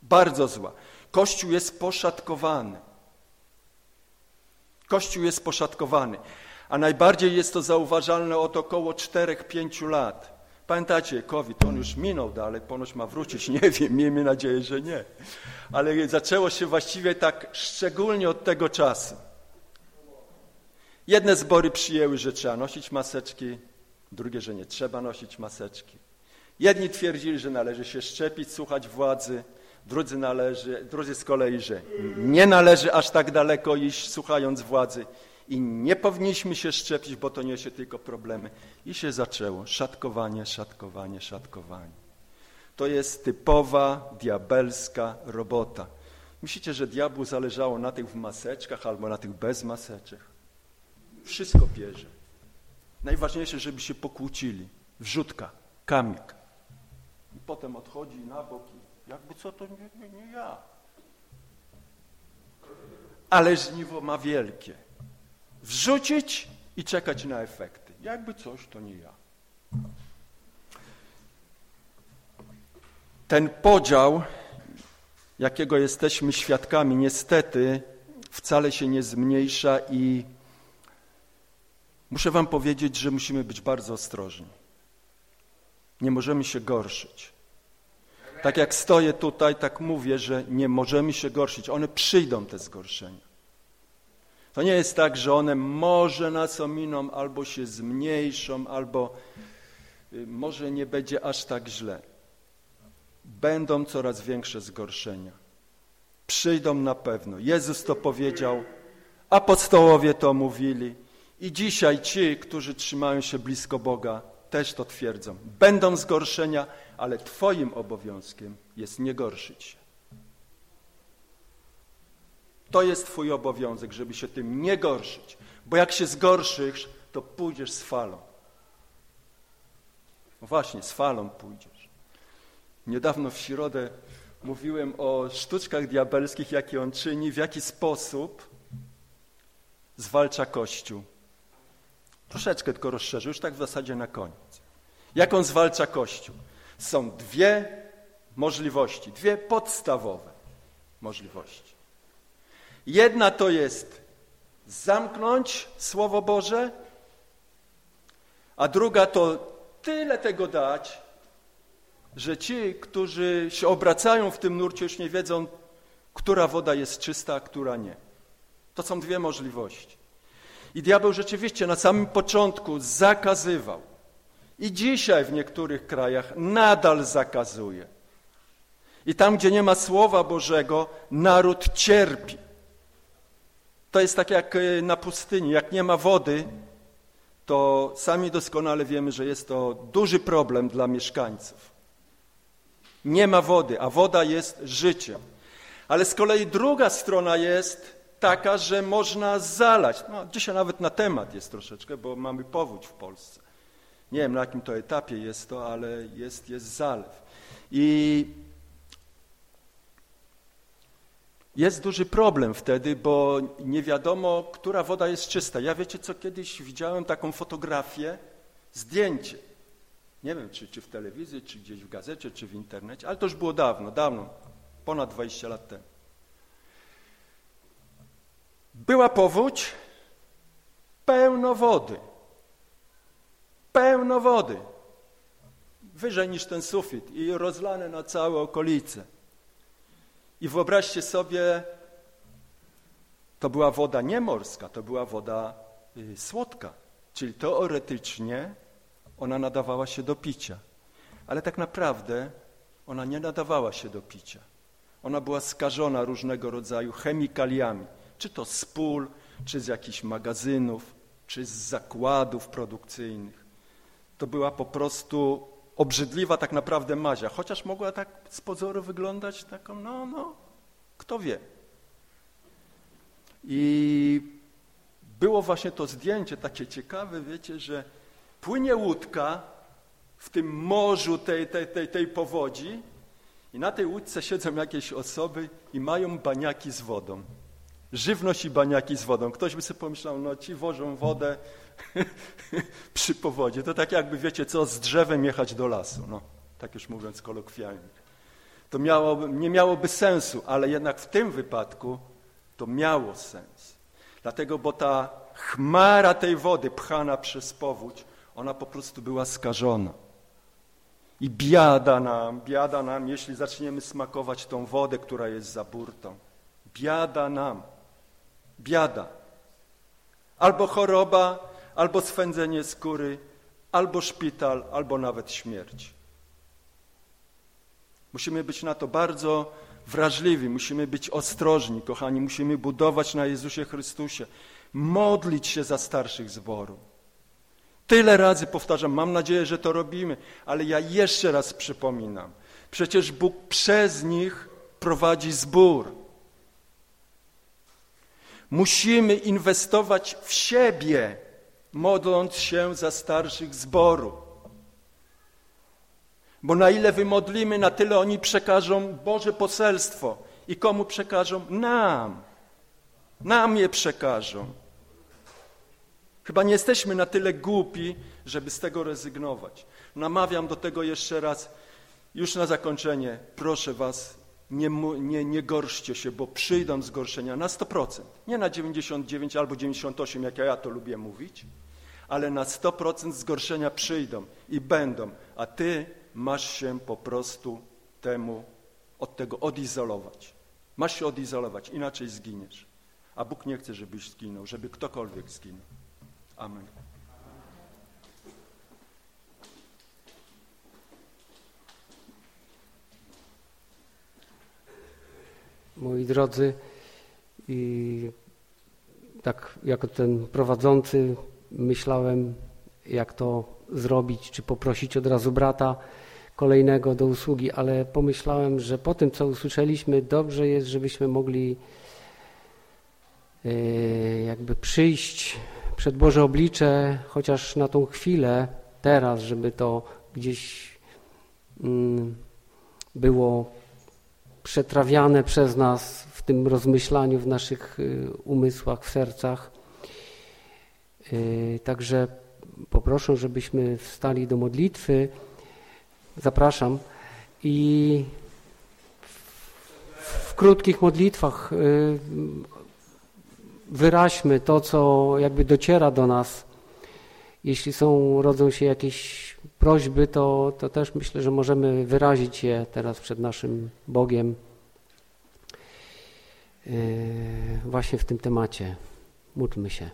Bardzo zła. Kościół jest poszatkowany. Kościół jest poszatkowany. A najbardziej jest to zauważalne od około 4-5 lat. Pamiętacie, COVID, on już minął dalej, ponoć ma wrócić, nie wiem, miejmy nadzieję, że nie. Ale zaczęło się właściwie tak szczególnie od tego czasu. Jedne zbory przyjęły, że trzeba nosić maseczki, drugie, że nie trzeba nosić maseczki. Jedni twierdzili, że należy się szczepić, słuchać władzy, drudzy, należy, drudzy z kolei, że nie należy aż tak daleko iść, słuchając władzy i nie powinniśmy się szczepić, bo to niesie tylko problemy. I się zaczęło szatkowanie, szatkowanie, szatkowanie. To jest typowa diabelska robota. Myślicie, że diabłu zależało na tych w maseczkach albo na tych bez maseczek? Wszystko bierze. Najważniejsze, żeby się pokłócili. Wrzutka, kamik. I potem odchodzi na bok i jakby co, to nie, nie, nie ja. Ale żniwo ma wielkie. Wrzucić i czekać na efekty. Jakby coś, to nie ja. Ten podział, jakiego jesteśmy świadkami, niestety wcale się nie zmniejsza i muszę wam powiedzieć, że musimy być bardzo ostrożni. Nie możemy się gorszyć. Tak jak stoję tutaj, tak mówię, że nie możemy się gorszyć. One przyjdą, te zgorszenia. To nie jest tak, że one może nas ominą, albo się zmniejszą, albo y, może nie będzie aż tak źle. Będą coraz większe zgorszenia. Przyjdą na pewno. Jezus to powiedział, apostołowie to mówili i dzisiaj ci, którzy trzymają się blisko Boga, też to twierdzą. Będą zgorszenia, ale Twoim obowiązkiem jest nie gorszyć się. To jest Twój obowiązek, żeby się tym nie gorszyć, bo jak się zgorszysz, to pójdziesz z falą. No właśnie, z falą pójdziesz. Niedawno w środę mówiłem o sztuczkach diabelskich, jakie on czyni, w jaki sposób zwalcza Kościół. Troszeczkę tylko rozszerzę, już tak w zasadzie na koniec. Jak on zwalcza Kościół? Są dwie możliwości, dwie podstawowe możliwości. Jedna to jest zamknąć Słowo Boże, a druga to tyle tego dać, że ci, którzy się obracają w tym nurcie, już nie wiedzą, która woda jest czysta, a która nie. To są dwie możliwości. I diabeł rzeczywiście na samym początku zakazywał. I dzisiaj w niektórych krajach nadal zakazuje. I tam, gdzie nie ma Słowa Bożego, naród cierpi. To jest tak jak e, na pustyni. Jak nie ma wody, to sami doskonale wiemy, że jest to duży problem dla mieszkańców. Nie ma wody, a woda jest życiem. Ale z kolei druga strona jest taka, że można zalać. No, dzisiaj nawet na temat jest troszeczkę, bo mamy powódź w Polsce. Nie wiem, na jakim to etapie jest to, ale jest, jest zalew. I jest duży problem wtedy, bo nie wiadomo, która woda jest czysta. Ja wiecie co, kiedyś widziałem taką fotografię, zdjęcie. Nie wiem, czy, czy w telewizji, czy gdzieś w gazecie, czy w internecie, ale to już było dawno, dawno, ponad 20 lat temu. Była powódź, pełno wody. Pełno wody. Wyżej niż ten sufit i rozlane na całe okolice. I wyobraźcie sobie, to była woda nie morska, to była woda y, słodka, czyli teoretycznie ona nadawała się do picia, ale tak naprawdę ona nie nadawała się do picia. Ona była skażona różnego rodzaju chemikaliami, czy to z pól, czy z jakichś magazynów, czy z zakładów produkcyjnych. To była po prostu obrzydliwa tak naprawdę mazia, chociaż mogła tak z pozoru wyglądać taką, no, no, kto wie. I było właśnie to zdjęcie takie ciekawe, wiecie, że płynie łódka w tym morzu tej, tej, tej, tej powodzi i na tej łódce siedzą jakieś osoby i mają baniaki z wodą. Żywność i baniaki z wodą. Ktoś by sobie pomyślał, no ci wożą wodę przy powodzie. To tak jakby, wiecie co, z drzewem jechać do lasu. No, tak już mówiąc kolokwialnie. To nie miałoby sensu, ale jednak w tym wypadku to miało sens. Dlatego, bo ta chmara tej wody pchana przez powódź, ona po prostu była skażona. I biada nam, biada nam, jeśli zaczniemy smakować tą wodę, która jest za burtą. Biada nam, biada. Albo choroba, albo swędzenie skóry, albo szpital, albo nawet śmierć. Musimy być na to bardzo wrażliwi, musimy być ostrożni, kochani, musimy budować na Jezusie Chrystusie, modlić się za starszych zboru. Tyle razy powtarzam, mam nadzieję, że to robimy, ale ja jeszcze raz przypominam. Przecież Bóg przez nich prowadzi zbór. Musimy inwestować w siebie, modląc się za starszych zboru. Bo na ile wymodlimy, na tyle oni przekażą Boże poselstwo. I komu przekażą? Nam. Nam je przekażą. Chyba nie jesteśmy na tyle głupi, żeby z tego rezygnować. Namawiam do tego jeszcze raz. Już na zakończenie, proszę Was, nie, nie, nie gorszcie się, bo przyjdą zgorszenia na 100%. Nie na 99 albo 98, jak ja to lubię mówić, ale na 100% zgorszenia przyjdą i będą, a Ty masz się po prostu temu, od tego odizolować. Masz się odizolować, inaczej zginiesz. A Bóg nie chce, żebyś zginął, żeby ktokolwiek zginął. Amen. Moi drodzy, i tak jako ten prowadzący myślałem, jak to zrobić, czy poprosić od razu brata kolejnego do usługi, ale pomyślałem, że po tym, co usłyszeliśmy, dobrze jest, żebyśmy mogli e, jakby przyjść przed Boże oblicze, chociaż na tą chwilę, teraz, żeby to gdzieś mm, było przetrawiane przez nas w tym rozmyślaniu w naszych y, umysłach, w sercach. Y, także poproszę, żebyśmy wstali do modlitwy. Zapraszam i w krótkich modlitwach y, wyraźmy to, co jakby dociera do nas. Jeśli są, rodzą się jakieś prośby, to, to też myślę, że możemy wyrazić je teraz przed naszym Bogiem yy, właśnie w tym temacie. Módlmy się.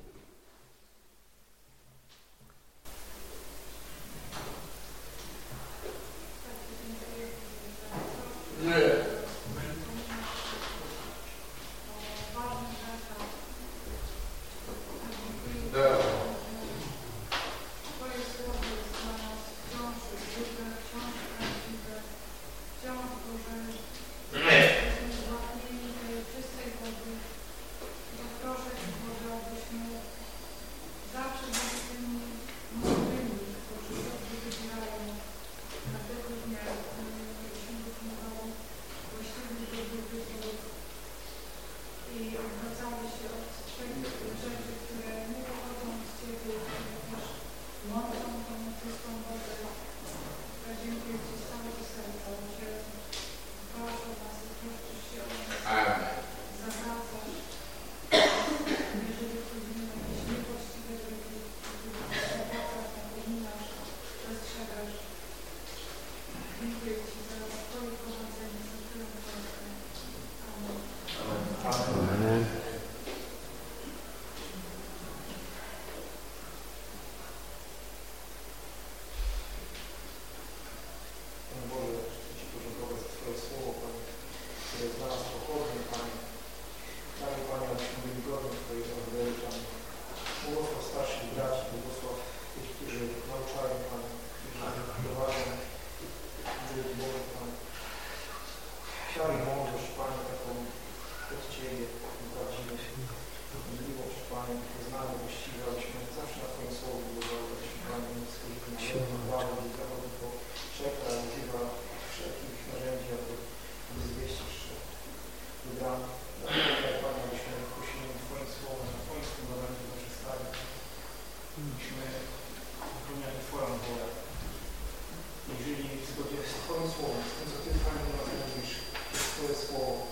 Słowo.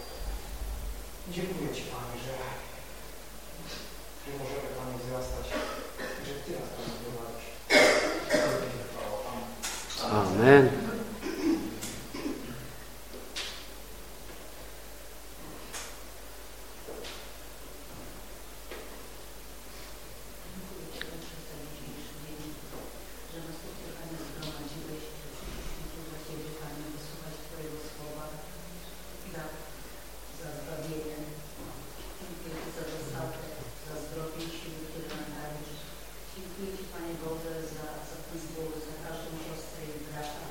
Dziękuję Ci, Panie, że, że możemy, Panie, wzrastać i że Ty nas, prowadzisz. Amen. Amen. że nas tu Panie zgromadziłeś, przyszliśmy tu dla Ciebie, Panie, wysłuchać Twojego słowa, za, za zbawienie. Dziękuję Ci za dostawę, za zdrowie i siły, które nam dajesz. Dziękuję Ci, Panie Boże, za, za ten zbór, za każdą siostrę i brata.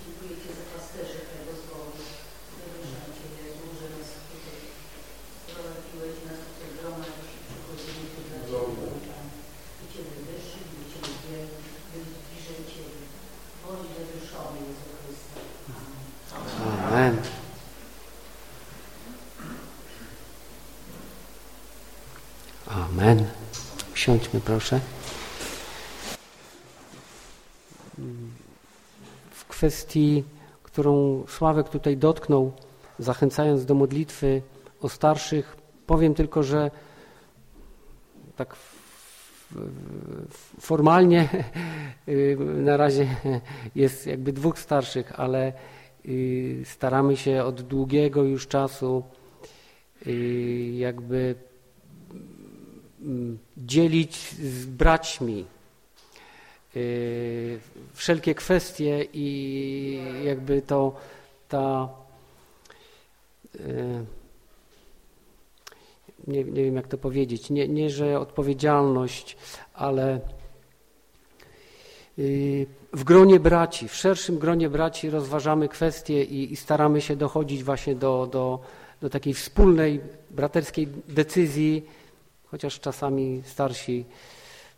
Dziękuję Ci za pasterzy tego zboru. Wywyższam Ciebie, że nas tutaj sprowadziłeś, nas tutaj gromadzisz i przychodzimy tu dla Ciebie, Panie. I Ciebie wyższy, i Ciebie wielki, być bliżej Ciebie. Bądź wywyższony, Jezu Chryste. Amen. Amen. Amen. Siądźmy proszę. W kwestii, którą Sławek tutaj dotknął, zachęcając do modlitwy o starszych, powiem tylko, że tak formalnie y, na razie jest jakby dwóch starszych, ale y, staramy się od długiego już czasu y, jakby dzielić z braćmi y, wszelkie kwestie i jakby to ta y, nie, nie wiem jak to powiedzieć, nie, nie że odpowiedzialność, ale y, w gronie braci, w szerszym gronie braci rozważamy kwestie i, i staramy się dochodzić właśnie do, do, do takiej wspólnej, braterskiej decyzji, chociaż czasami starsi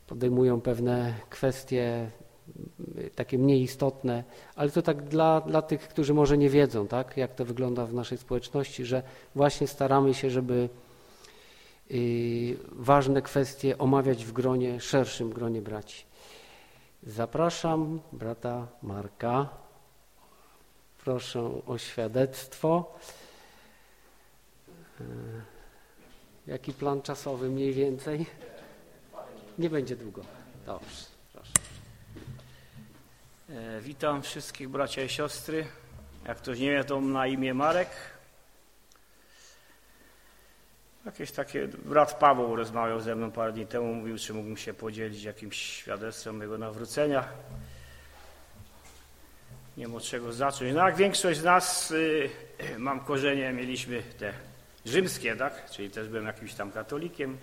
podejmują pewne kwestie y, takie mniej istotne, ale to tak dla, dla tych, którzy może nie wiedzą, tak, jak to wygląda w naszej społeczności, że właśnie staramy się, żeby y, ważne kwestie omawiać w gronie, szerszym gronie braci. Zapraszam brata Marka. Proszę o świadectwo. Y, Jaki plan czasowy mniej więcej? Nie będzie długo. Dobrze, proszę. E, Witam wszystkich bracia i siostry. Jak ktoś nie wie, to na imię Marek. Jakieś takie, brat Paweł rozmawiał ze mną parę dni temu, mówił, czy mógłbym się podzielić jakimś świadectwem mojego nawrócenia. Nie wiem od czego zacząć. No jak większość z nas, y, mam korzenie, mieliśmy te rzymskie, tak? Czyli też byłem jakimś tam katolikiem.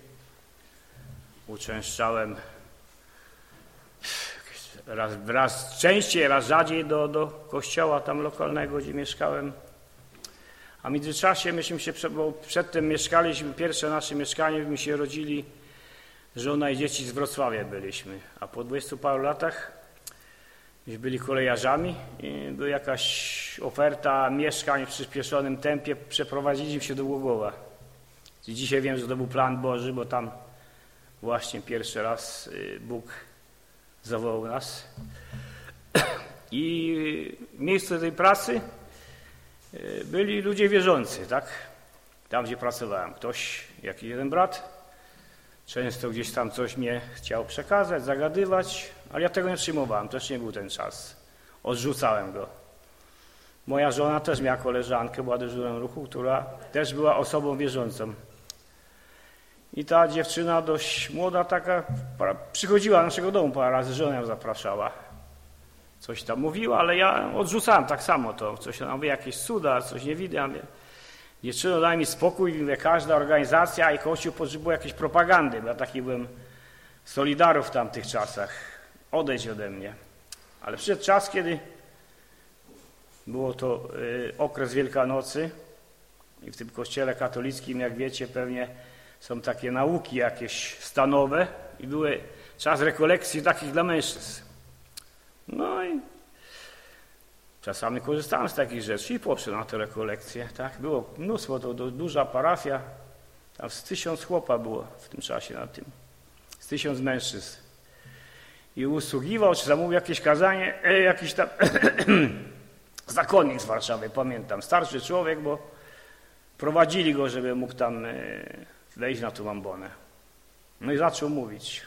Uczęszczałem raz, raz częściej, raz rzadziej do, do kościoła tam lokalnego, gdzie mieszkałem. A w międzyczasie myśmy się, bo przedtem mieszkaliśmy, pierwsze nasze mieszkanie, my się rodzili, żona i dzieci z Wrocławia byliśmy. A po 20 paru latach byli kolejarzami była jakaś oferta mieszkań w przyspieszonym tempie, przeprowadziliśmy się do Głogowa. I dzisiaj wiem, że to był plan Boży, bo tam właśnie pierwszy raz y, Bóg zawołał nas. I miejsce tej pracy y, byli ludzie wierzący, tak? Tam, gdzie pracowałem. Ktoś, jakiś jeden brat, często gdzieś tam coś mnie chciał przekazać, zagadywać, ale ja tego nie przyjmowałem, też nie był ten czas. Odrzucałem go. Moja żona też miała koleżankę, była dyżurem ruchu, która też była osobą wierzącą. I ta dziewczyna dość młoda taka przychodziła do naszego domu parę razy, żona ją zapraszała. Coś tam mówiła, ale ja odrzucałem tak samo to. Coś tam jakieś cuda, coś nie widzę. Mówię, Dziewczyno, daj mi spokój, każda organizacja i Kościół potrzebuje jakiejś propagandy, ja taki byłem solidarów w tamtych czasach. Odejdź ode mnie. Ale przyszedł czas, kiedy Było to y, okres Wielkanocy i w tym kościele katolickim, jak wiecie, pewnie są takie nauki jakieś stanowe i były czas rekolekcji takich dla mężczyzn. No i czasami korzystałem z takich rzeczy i poszedłem na te rekolekcje. Tak? Było mnóstwo, to, to duża parafia, tam z tysiąc chłopa było w tym czasie na tym, z tysiąc mężczyzn. I usługiwał, czy zamówił jakieś kazanie, e, jakiś tam zakonnik z Warszawy, pamiętam, starszy człowiek, bo prowadzili go, żeby mógł tam e, wejść na tą ambonę. No i zaczął mówić.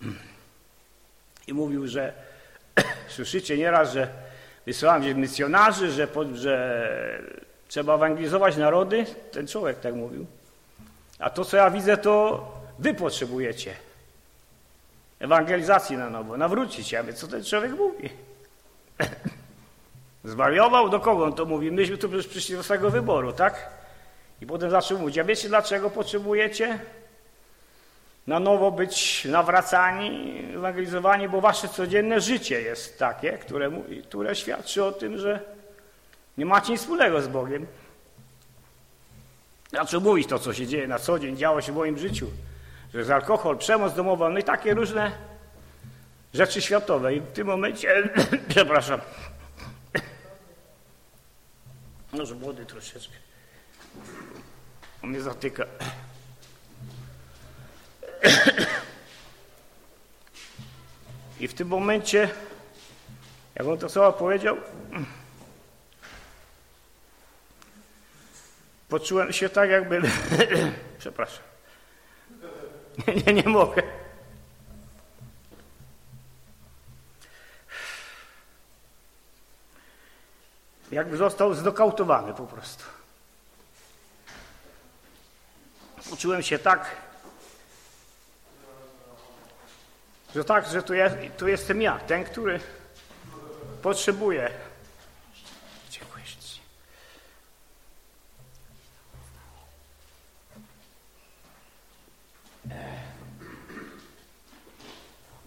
I mówił, że słyszycie nieraz, że wysyłałem gdzieś misjonarzy, że, że trzeba ewangelizować narody. Ten człowiek tak mówił. A to, co ja widzę, to wy potrzebujecie ewangelizacji na nowo, nawrócić. Ja wiem, co ten człowiek mówi. Zwariował? Do kogo on to mówi? Myśmy tu przecież przyszli do swojego wyboru, tak? I potem zaczął mówić, a wiecie dlaczego potrzebujecie na nowo być nawracani, ewangelizowani, bo wasze codzienne życie jest takie, które, które świadczy o tym, że nie macie nic wspólnego z Bogiem. Zaczął mówić to, co się dzieje na co dzień, działo się w moim życiu, że jest alkohol, przemoc domowa, no i takie różne rzeczy światowe. I w tym momencie, przepraszam, może wody troszeczkę. On mnie zatyka. I w tym momencie, jak on to słowa powiedział, poczułem się tak, jakby. Przepraszam. Nie, nie, nie mogę. Jakby został znokautowany po prostu. Uczyłem się tak, że tak, że tu, jest, tu jestem ja, ten, który potrzebuje. Dziękuję Ci.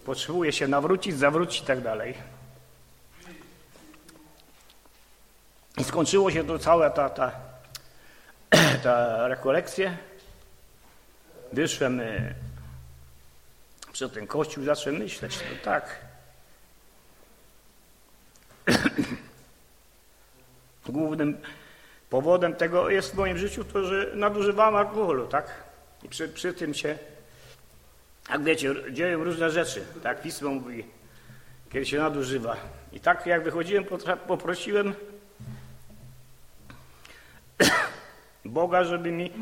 Potrzebuje się nawrócić, zawrócić i tak dalej. I skończyło się to cała ta, ta, ta rekolekcja. Wyszłem przed ten kościół, zacząłem myśleć, no tak. Głównym powodem tego jest w moim życiu to, że nadużywałem alkoholu, tak? I przy, przy tym się, jak wiecie, dzieją różne rzeczy, tak? Pismo mówi, kiedy się nadużywa. I tak jak wychodziłem, poprosiłem Boga, żeby mi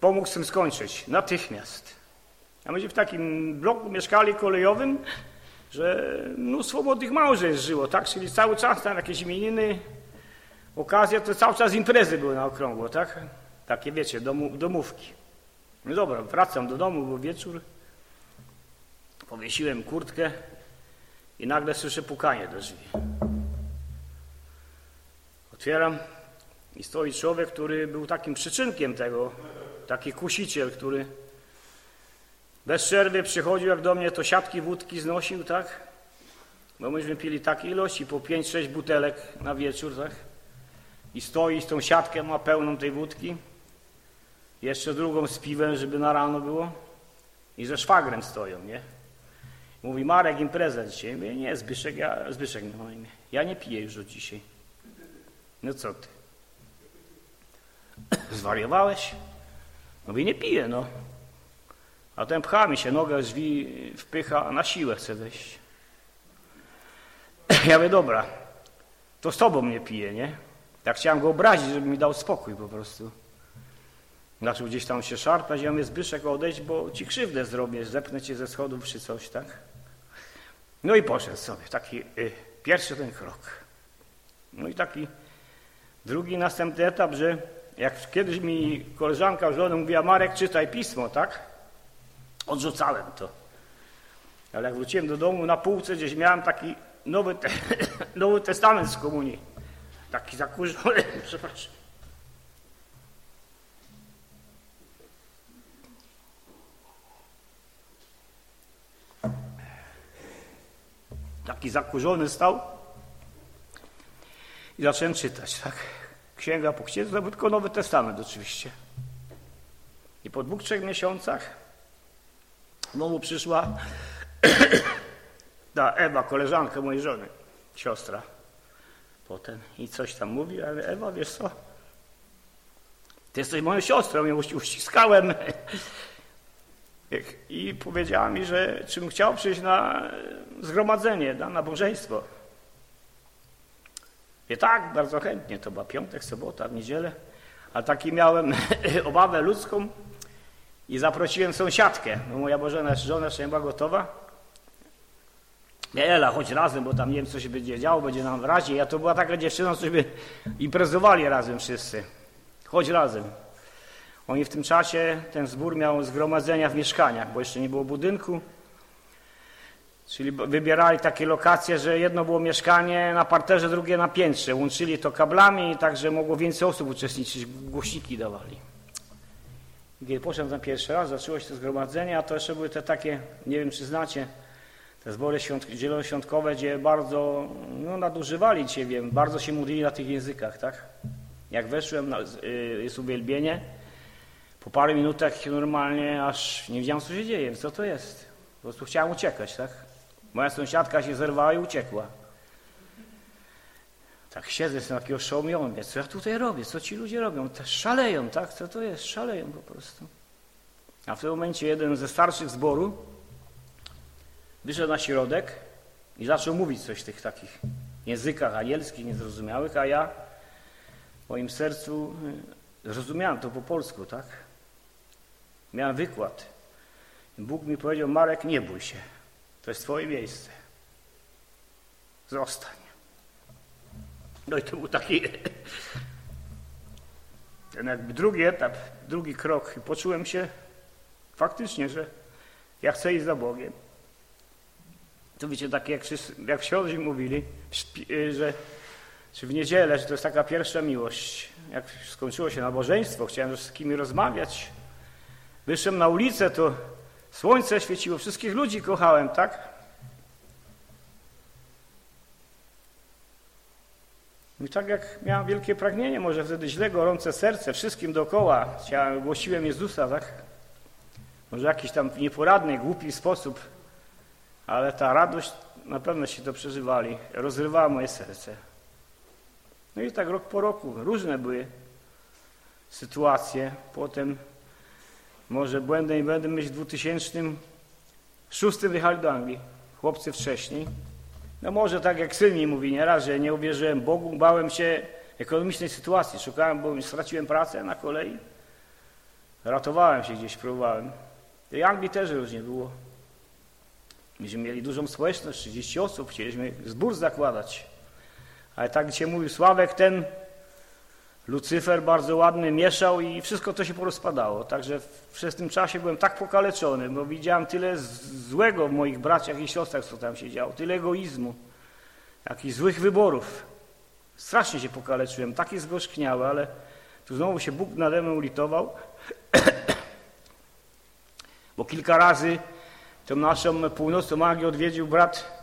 pomógł z tym skończyć natychmiast. A myśmy w takim bloku mieszkali kolejowym, że mnóstwo młodych małżeństw żyło, tak? Czyli cały czas tam jakieś imieniny, okazje, to cały czas imprezy były na okrągło, tak? Takie, wiecie, domu, domówki. No dobra, wracam do domu, bo wieczór, powiesiłem kurtkę i nagle słyszę pukanie do drzwi. Otwieram, i stoi człowiek, który był takim przyczynkiem tego, taki kusiciel, który bez przerwy przychodził, jak do mnie, to siatki wódki znosił, tak? Bo myśmy pili takie ilości, po 5-6 butelek na wieczór, tak? I stoi z tą siatkę, ma pełną tej wódki. Jeszcze drugą z piwem, żeby na rano było. I ze szwagrem stoją, nie? Mówi, Marek, impreza dzisiaj. Mówię, nie, Zbyszek, ja, Zbyszek nie ma imię. Ja nie piję już od dzisiaj. No co ty? Zwariowałeś? Mówi, nie piję, no. A ten pcha mi się, nogę drzwi wpycha, a na siłę chce wejść. Ja mówię, dobra, to z tobą nie piję, nie? Tak chciałem go obrazić, żeby mi dał spokój po prostu. Zaczął gdzieś tam się szarpać, ja mówię, Zbyszek, odejść, bo ci krzywdę zrobię, zepnę cię ze schodów czy coś, tak? No i poszedł sobie, taki y, pierwszy ten krok. No i taki drugi, następny etap, że jak kiedyś mi koleżanka w żoną mówiła, Marek, czytaj pismo, tak? Odrzucałem to. Ale jak wróciłem do domu, na półce gdzieś miałem taki Nowy, te, Nowy Testament z komunii. Taki zakurzony, przepraszam. Taki zakurzony stał. I zacząłem czytać, tak? Księga po księdze, tylko Nowy Testament oczywiście. I po dwóch, trzech miesiącach znowu przyszła ta Ewa, koleżanka mojej żony, siostra. Potem i coś tam mówi, ale Ewa, wiesz co? Ty jesteś moją siostrą, ją uściskałem. I powiedziała mi, że czym chciał przyjść na zgromadzenie, na nabożeństwo. I tak, bardzo chętnie, to była piątek, sobota, w niedzielę. A taki miałem obawę ludzką i zaprosiłem sąsiadkę, bo moja Bożena żona jeszcze nie była gotowa. Ela, chodź razem, bo tam nie wiem, co się będzie działo, będzie nam w razie. Ja to była taka dziewczyna, żeby imprezowali razem wszyscy. Chodź razem. Oni w tym czasie, ten zbór miał zgromadzenia w mieszkaniach, bo jeszcze nie było budynku. Czyli wybierali takie lokacje, że jedno było mieszkanie na parterze, drugie na piętrze. Łączyli to kablami, tak że mogło więcej osób uczestniczyć, głosiki dawali. Kiedy poszedłem tam pierwszy raz, zaczęło się to zgromadzenie, a to jeszcze były te takie, nie wiem czy znacie, te zbory świąt, zielonoświątkowe, gdzie bardzo no, nadużywali cię, wiem, bardzo się modlili na tych językach, tak? Jak weszłem, y, jest uwielbienie, po paru minutach normalnie aż nie wiedziałem, co się dzieje, co to jest. Po prostu chciałem uciekać, tak? Moja sąsiadka się zerwała i uciekła. Tak siedzę, jestem taki oszołomiony, co ja tutaj robię, co ci ludzie robią? Te szaleją, tak? Co to jest? Szaleją po prostu. A w tym momencie jeden ze starszych zboru wyszedł na środek i zaczął mówić coś w tych takich językach anielskich, niezrozumiałych, a ja w moim sercu y, zrozumiałem to po polsku, tak? Miałem wykład. Bóg mi powiedział, Marek, nie bój się. To jest twoje miejsce. Zostań. No i to był taki ten jakby drugi etap, drugi krok. I poczułem się faktycznie, że ja chcę iść za Bogiem. To wiecie, tak jak, jak w środzie mówili, że czy w niedzielę, że to jest taka pierwsza miłość. Jak skończyło się nabożeństwo, chciałem z kimś rozmawiać. Wyszłem na ulicę, to słońce świeciło, wszystkich ludzi kochałem, tak? I tak jak miałem wielkie pragnienie, może wtedy źle gorące serce, wszystkim dookoła, chciałem, głosiłem Jezusa, tak? Może jakiś tam nieporadny, głupi sposób, ale ta radość, na pewno się to przeżywali, rozrywała moje serce. No i tak rok po roku, różne były sytuacje. Potem może błędem i będę myśleć w 2006 wyjechali do Anglii, chłopcy wcześniej. No może tak jak syn mi mówi nieraz, że nie uwierzyłem Bogu, bałem się ekonomicznej sytuacji, szukałem, bo straciłem pracę na kolei. Ratowałem się gdzieś, próbowałem. I Anglii też różnie było. Myśmy mieli dużą społeczność, 30 osób, chcieliśmy zbór zakładać. Ale tak dzisiaj mówił Sławek, ten Lucyfer bardzo ładny mieszał i wszystko to się porozpadało. Także przez tym czasie byłem tak pokaleczony, bo widziałem tyle złego w moich braciach i siostrach, co tam się działo, tyle egoizmu, jakichś złych wyborów. Strasznie się pokaleczyłem, taki zgorzkniały, ale tu znowu się Bóg nade mną ulitował, bo kilka razy tę naszą północną magię odwiedził brat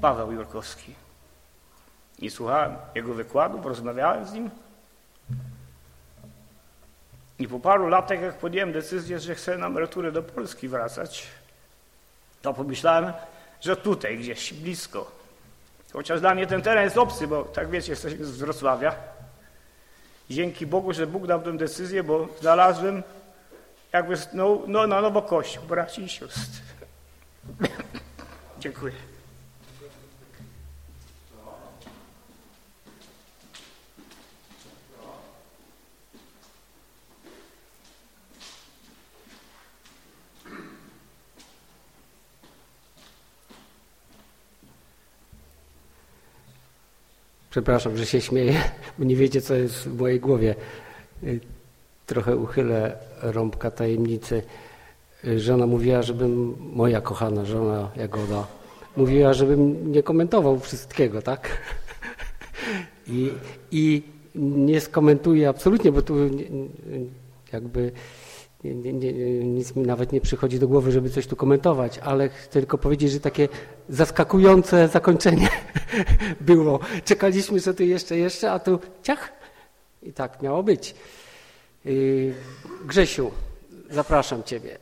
Paweł Jurkowski. I słuchałem jego wykładów, rozmawiałem z nim. I po paru latach, jak podjąłem decyzję, że chcę na emeryturę do Polski wracać, to pomyślałem, że tutaj gdzieś blisko. Chociaż dla mnie ten teren jest obcy, bo tak wiecie, jesteśmy z Wrocławia. dzięki Bogu, że Bóg dał tę decyzję, bo znalazłem jakby no, no, na nowo kościół, braci i siostry. Dziękuję. Przepraszam, że się śmieję, bo nie wiecie, co jest w mojej głowie. Y, trochę uchylę rąbka tajemnicy. Y, żona mówiła, żebym, moja kochana żona Jagoda, mówiła, żebym nie komentował wszystkiego, tak? I, i nie skomentuję absolutnie, bo tu jakby nie, nie, nie, nic mi nawet nie przychodzi do głowy, żeby coś tu komentować, ale chcę tylko powiedzieć, że takie zaskakujące zakończenie było. Czekaliśmy, że tu jeszcze, jeszcze, a tu ciach i tak miało być. Yy, Grzesiu, zapraszam Ciebie.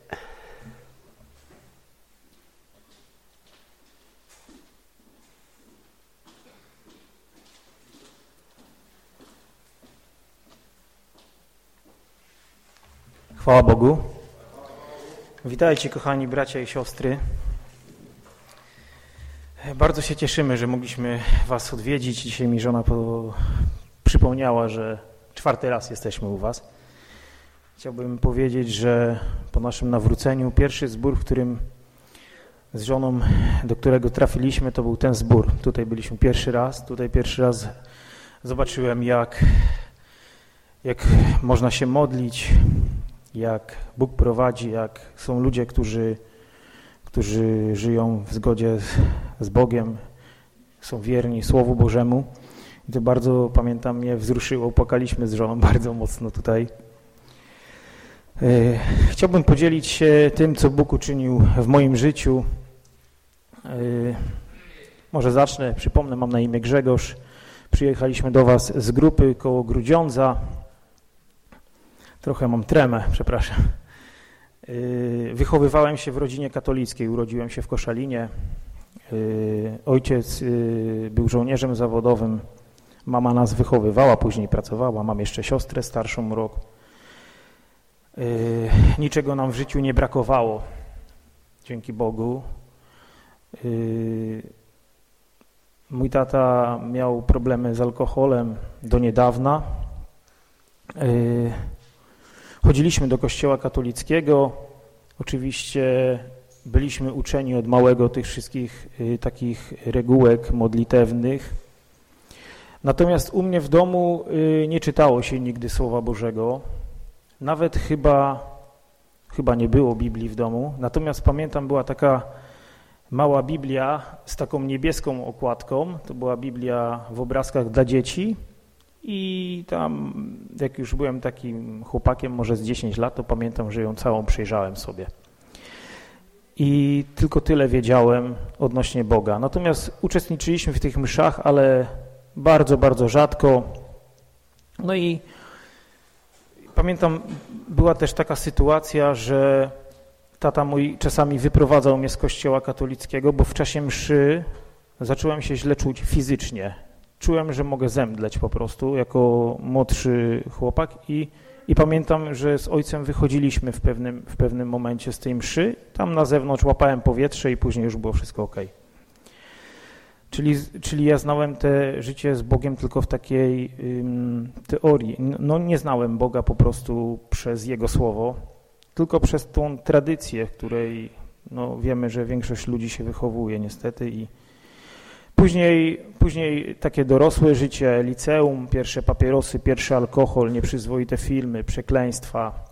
Chwała Bogu. Witajcie kochani bracia i siostry. Bardzo się cieszymy, że mogliśmy Was odwiedzić. Dzisiaj mi żona po... przypomniała, że czwarty raz jesteśmy u Was. Chciałbym powiedzieć, że po naszym nawróceniu pierwszy zbór, w którym z żoną, do którego trafiliśmy, to był ten zbór. Tutaj byliśmy pierwszy raz. Tutaj pierwszy raz zobaczyłem, jak, jak można się modlić, jak Bóg prowadzi, jak są ludzie, którzy, którzy żyją w zgodzie z, z Bogiem, są wierni Słowu Bożemu. I to bardzo, pamiętam, mnie wzruszyło. Płakaliśmy z żoną bardzo mocno tutaj. E, chciałbym podzielić się tym, co Bóg uczynił w moim życiu. E, może zacznę, przypomnę, mam na imię Grzegorz. Przyjechaliśmy do Was z grupy koło Grudziądza. Trochę mam tremę, przepraszam. Yy, wychowywałem się w rodzinie katolickiej, urodziłem się w Koszalinie. Yy, ojciec yy, był żołnierzem zawodowym, mama nas wychowywała, później pracowała, mam jeszcze siostrę starszą rok. Niczego nam w życiu nie brakowało, dzięki Bogu. Mój tata miał problemy z alkoholem do niedawna. Chodziliśmy do kościoła katolickiego, oczywiście byliśmy uczeni od małego tych wszystkich y, takich regułek modlitewnych. Natomiast u mnie w domu y, nie czytało się nigdy Słowa Bożego. Nawet chyba, chyba nie było Biblii w domu. Natomiast pamiętam, była taka mała Biblia z taką niebieską okładką. To była Biblia w obrazkach dla dzieci. I tam, jak już byłem takim chłopakiem, może z 10 lat, to pamiętam, że ją całą przejrzałem sobie. I tylko tyle wiedziałem odnośnie Boga. Natomiast uczestniczyliśmy w tych mszach, ale bardzo, bardzo rzadko. No i pamiętam, była też taka sytuacja, że tata mój czasami wyprowadzał mnie z kościoła katolickiego, bo w czasie mszy zacząłem się źle czuć fizycznie czułem, że mogę zemdleć po prostu jako młodszy chłopak i, i pamiętam, że z ojcem wychodziliśmy w pewnym, w pewnym momencie z tej mszy, tam na zewnątrz łapałem powietrze i później już było wszystko ok. Czyli, czyli ja znałem te życie z Bogiem tylko w takiej ym, teorii. No nie znałem Boga po prostu przez Jego Słowo, tylko przez tą tradycję, w której no, wiemy, że większość ludzi się wychowuje niestety i, Później, później takie dorosłe życie, liceum, pierwsze papierosy, pierwszy alkohol, nieprzyzwoite filmy, przekleństwa.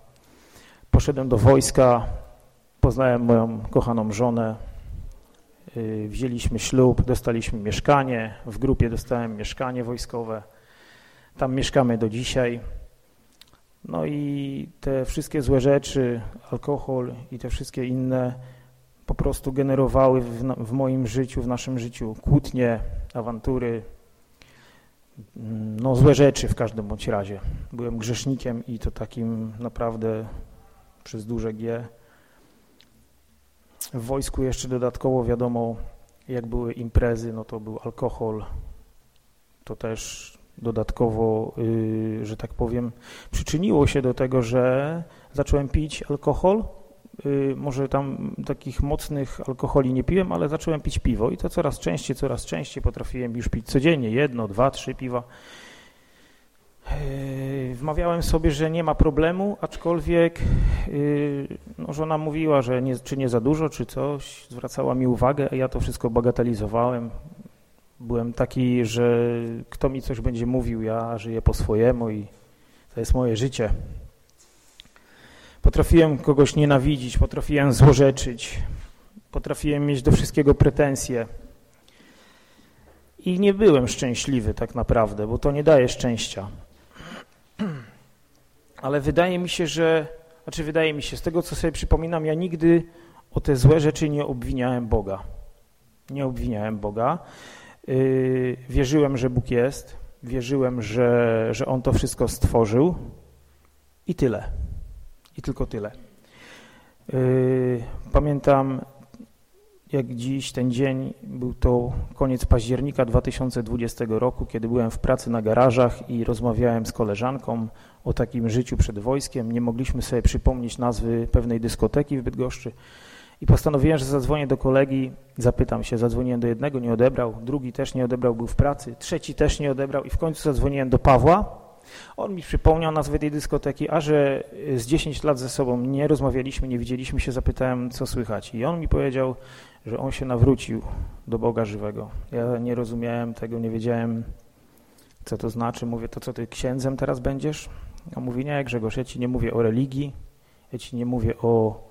Poszedłem do wojska, poznałem moją kochaną żonę, y, wzięliśmy ślub, dostaliśmy mieszkanie, w grupie dostałem mieszkanie wojskowe, tam mieszkamy do dzisiaj. No i te wszystkie złe rzeczy, alkohol i te wszystkie inne po prostu generowały w, w, moim życiu, w naszym życiu kłótnie, awantury, no złe rzeczy w każdym bądź razie. Byłem grzesznikiem i to takim naprawdę przez duże G. W wojsku jeszcze dodatkowo wiadomo, jak były imprezy, no to był alkohol, to też dodatkowo, yy, że tak powiem, przyczyniło się do tego, że zacząłem pić alkohol, może tam takich mocnych alkoholi nie piłem, ale zacząłem pić piwo i to coraz częściej, coraz częściej potrafiłem już pić codziennie, jedno, dwa, trzy piwa. Y, wmawiałem sobie, że nie ma problemu, aczkolwiek y, no, żona mówiła, że nie, czy nie za dużo, czy coś, zwracała mi uwagę, a ja to wszystko bagatelizowałem. Byłem taki, że kto mi coś będzie mówił, ja żyję po swojemu i to jest moje życie. Potrafiłem kogoś nienawidzić, potrafiłem złorzeczyć, potrafiłem mieć do wszystkiego pretensje. I nie byłem szczęśliwy tak naprawdę, bo to nie daje szczęścia. Ale wydaje mi się, że znaczy wydaje mi się, z tego co sobie przypominam, ja nigdy o te złe rzeczy nie obwiniałem Boga. Nie obwiniałem Boga. Yy, wierzyłem, że Bóg jest, wierzyłem, że, że On to wszystko stworzył i tyle. I tylko tyle. Yy, pamiętam jak dziś ten dzień, był to koniec października 2020 roku, kiedy byłem w pracy na garażach i rozmawiałem z koleżanką o takim życiu przed wojskiem. Nie mogliśmy sobie przypomnieć nazwy pewnej dyskoteki w Bydgoszczy i postanowiłem, że zadzwonię do kolegi, zapytam się, zadzwoniłem do jednego, nie odebrał, drugi też nie odebrał, był w pracy, trzeci też nie odebrał i w końcu zadzwoniłem do Pawła. On mi przypomniał nazwę tej dyskoteki, a że z 10 lat ze sobą nie rozmawialiśmy, nie widzieliśmy się, zapytałem, co słychać. I on mi powiedział, że on się nawrócił do Boga żywego. Ja nie rozumiałem tego, nie wiedziałem, co to znaczy. Mówię, to co ty księdzem teraz będziesz? A mówi, nie Grzegorz, ja ci nie mówię o religii, ja ci nie mówię o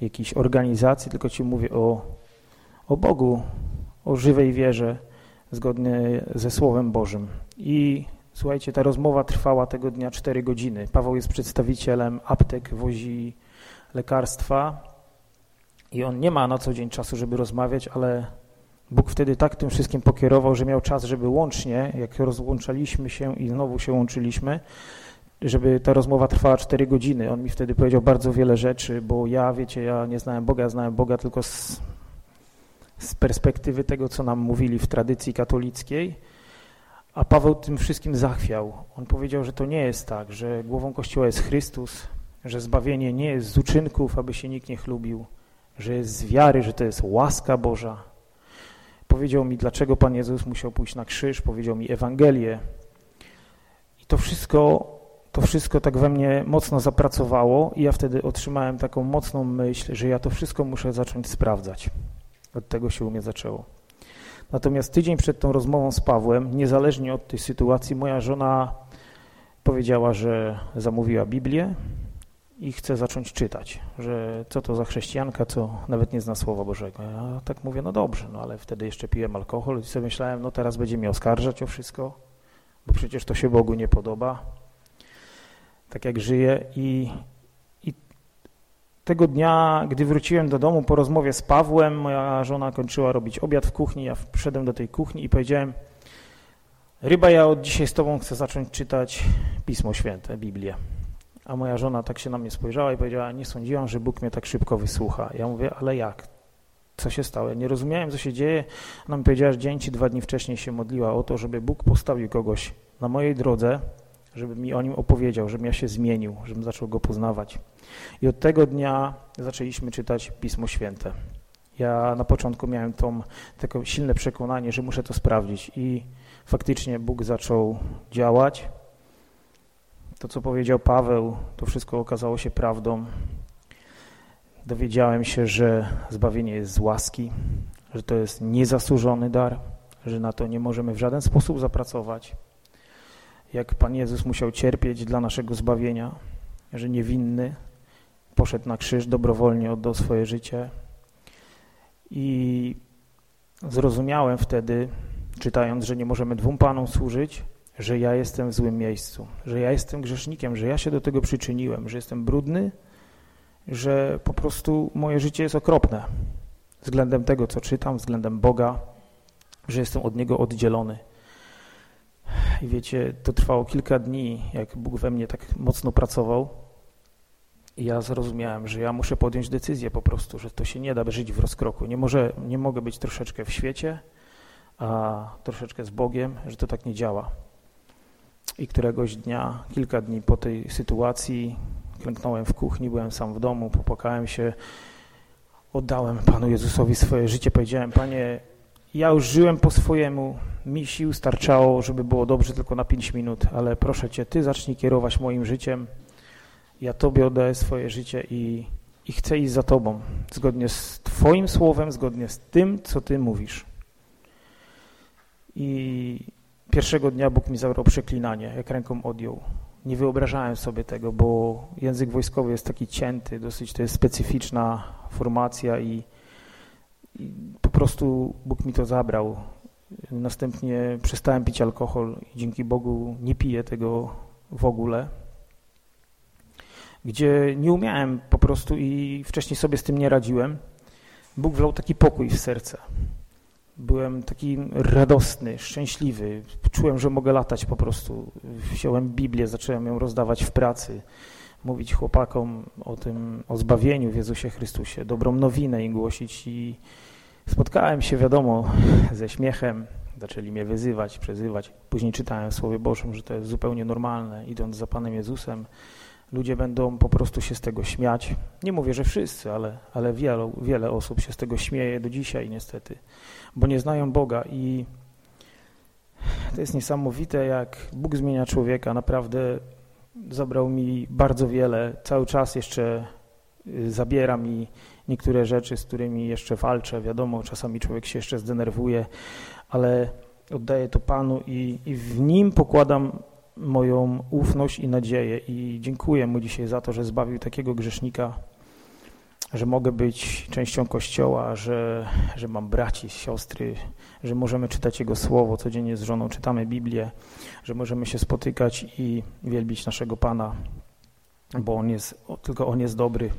jakiejś organizacji, tylko ci mówię o, o Bogu, o żywej wierze, zgodnie ze Słowem Bożym. I słuchajcie, ta rozmowa trwała tego dnia 4 godziny. Paweł jest przedstawicielem aptek, wozi lekarstwa, i on nie ma na co dzień czasu, żeby rozmawiać, ale Bóg wtedy tak tym wszystkim pokierował, że miał czas, żeby łącznie, jak rozłączaliśmy się i znowu się łączyliśmy, żeby ta rozmowa trwała cztery godziny. On mi wtedy powiedział bardzo wiele rzeczy, bo ja, wiecie, ja nie znałem Boga, ja znałem Boga tylko z, z perspektywy tego, co nam mówili w tradycji katolickiej, a Paweł tym wszystkim zachwiał. On powiedział, że to nie jest tak, że głową Kościoła jest Chrystus, że zbawienie nie jest z uczynków, aby się nikt nie chlubił, że jest z wiary, że to jest łaska Boża. Powiedział mi, dlaczego Pan Jezus musiał pójść na krzyż, powiedział mi Ewangelię. I to wszystko, to wszystko tak we mnie mocno zapracowało i ja wtedy otrzymałem taką mocną myśl, że ja to wszystko muszę zacząć sprawdzać. Od tego się u mnie zaczęło. Natomiast tydzień przed tą rozmową z Pawłem, niezależnie od tej sytuacji, moja żona powiedziała, że zamówiła Biblię, i chce zacząć czytać, że co to za chrześcijanka, co nawet nie zna Słowa Bożego. Ja tak mówię, no dobrze, no ale wtedy jeszcze piłem alkohol i sobie myślałem, no teraz będzie mnie oskarżać o wszystko, bo przecież to się Bogu nie podoba, tak jak żyję i, i tego dnia, gdy wróciłem do domu po rozmowie z Pawłem, moja żona kończyła robić obiad w kuchni, ja wszedłem do tej kuchni i powiedziałem, ryba, ja od dzisiaj z tobą chcę zacząć czytać Pismo Święte, Biblię. A moja żona tak się na mnie spojrzała i powiedziała, nie sądziłam, że Bóg mnie tak szybko wysłucha. Ja mówię, ale jak? Co się stało? Ja nie rozumiałem, co się dzieje. Ona mi powiedziała, że dzień czy dwa dni wcześniej się modliła o to, żeby Bóg postawił kogoś na mojej drodze, żeby mi o nim opowiedział, żebym ja się zmienił, żebym zaczął go poznawać. I od tego dnia zaczęliśmy czytać Pismo Święte. Ja na początku miałem tą, takie silne przekonanie, że muszę to sprawdzić i faktycznie Bóg zaczął działać. To, co powiedział Paweł, to wszystko okazało się prawdą. Dowiedziałem się, że zbawienie jest z łaski, że to jest niezasłużony dar, że na to nie możemy w żaden sposób zapracować. Jak Pan Jezus musiał cierpieć dla naszego zbawienia, że niewinny poszedł na krzyż, dobrowolnie oddał swoje życie. I zrozumiałem wtedy, czytając, że nie możemy dwóm Panom służyć, że ja jestem w złym miejscu, że ja jestem grzesznikiem, że ja się do tego przyczyniłem, że jestem brudny, że po prostu moje życie jest okropne względem tego, co czytam, względem Boga, że jestem od Niego oddzielony. I wiecie, to trwało kilka dni, jak Bóg we mnie tak mocno pracował ja zrozumiałem, że ja muszę podjąć decyzję po prostu, że to się nie da żyć w rozkroku. Nie, może, nie mogę być troszeczkę w świecie, a troszeczkę z Bogiem, że to tak nie działa. I któregoś dnia, kilka dni po tej sytuacji, klęknąłem w kuchni, byłem sam w domu, popłakałem się, oddałem Panu Jezusowi swoje życie, powiedziałem, Panie, ja już żyłem po swojemu, mi sił starczało, żeby było dobrze tylko na pięć minut, ale proszę Cię, Ty zacznij kierować moim życiem, ja Tobie oddaję swoje życie i, i chcę iść za Tobą, zgodnie z Twoim słowem, zgodnie z tym, co Ty mówisz. I Pierwszego dnia Bóg mi zabrał przeklinanie, jak ręką odjął. Nie wyobrażałem sobie tego, bo język wojskowy jest taki cięty, dosyć to jest specyficzna formacja i, i po prostu Bóg mi to zabrał. Następnie przestałem pić alkohol i dzięki Bogu nie piję tego w ogóle. Gdzie nie umiałem po prostu i wcześniej sobie z tym nie radziłem, Bóg wlał taki pokój w serce. Byłem taki radosny, szczęśliwy. Czułem, że mogę latać po prostu. Wziąłem Biblię, zacząłem ją rozdawać w pracy, mówić chłopakom o tym, o zbawieniu w Jezusie Chrystusie, dobrą nowinę i głosić. I spotkałem się, wiadomo, ze śmiechem. Zaczęli mnie wyzywać, przezywać. Później czytałem w Słowie Bożym, że to jest zupełnie normalne, idąc za Panem Jezusem. Ludzie będą po prostu się z tego śmiać. Nie mówię, że wszyscy, ale, ale wiele, wiele osób się z tego śmieje do dzisiaj niestety, bo nie znają Boga i to jest niesamowite, jak Bóg zmienia człowieka. Naprawdę zabrał mi bardzo wiele. Cały czas jeszcze y, zabiera mi niektóre rzeczy, z którymi jeszcze walczę. Wiadomo, czasami człowiek się jeszcze zdenerwuje, ale oddaję to Panu i, i w Nim pokładam moją ufność i nadzieję i dziękuję Mu dzisiaj za to, że zbawił takiego grzesznika, że mogę być częścią Kościoła, że, że mam braci, siostry, że możemy czytać Jego Słowo, codziennie z żoną czytamy Biblię, że możemy się spotykać i wielbić naszego Pana, bo On jest, tylko On jest dobry.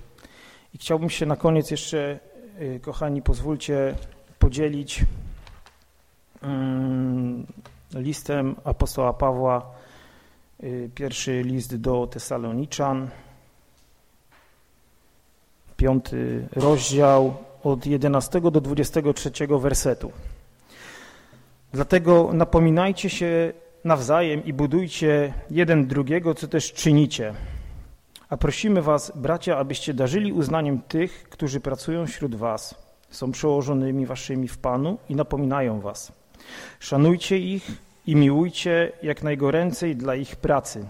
I chciałbym się na koniec jeszcze, y, kochani, pozwólcie podzielić mm, listem apostoła Pawła pierwszy list do Tesaloniczan, piąty rozdział od 11 do 23 wersetu. Dlatego napominajcie się nawzajem i budujcie jeden drugiego, co też czynicie. A prosimy was, bracia, abyście darzyli uznaniem tych, którzy pracują wśród was, są przełożonymi waszymi w Panu i napominają was. Szanujcie ich i miłujcie jak najgoręcej dla ich pracy.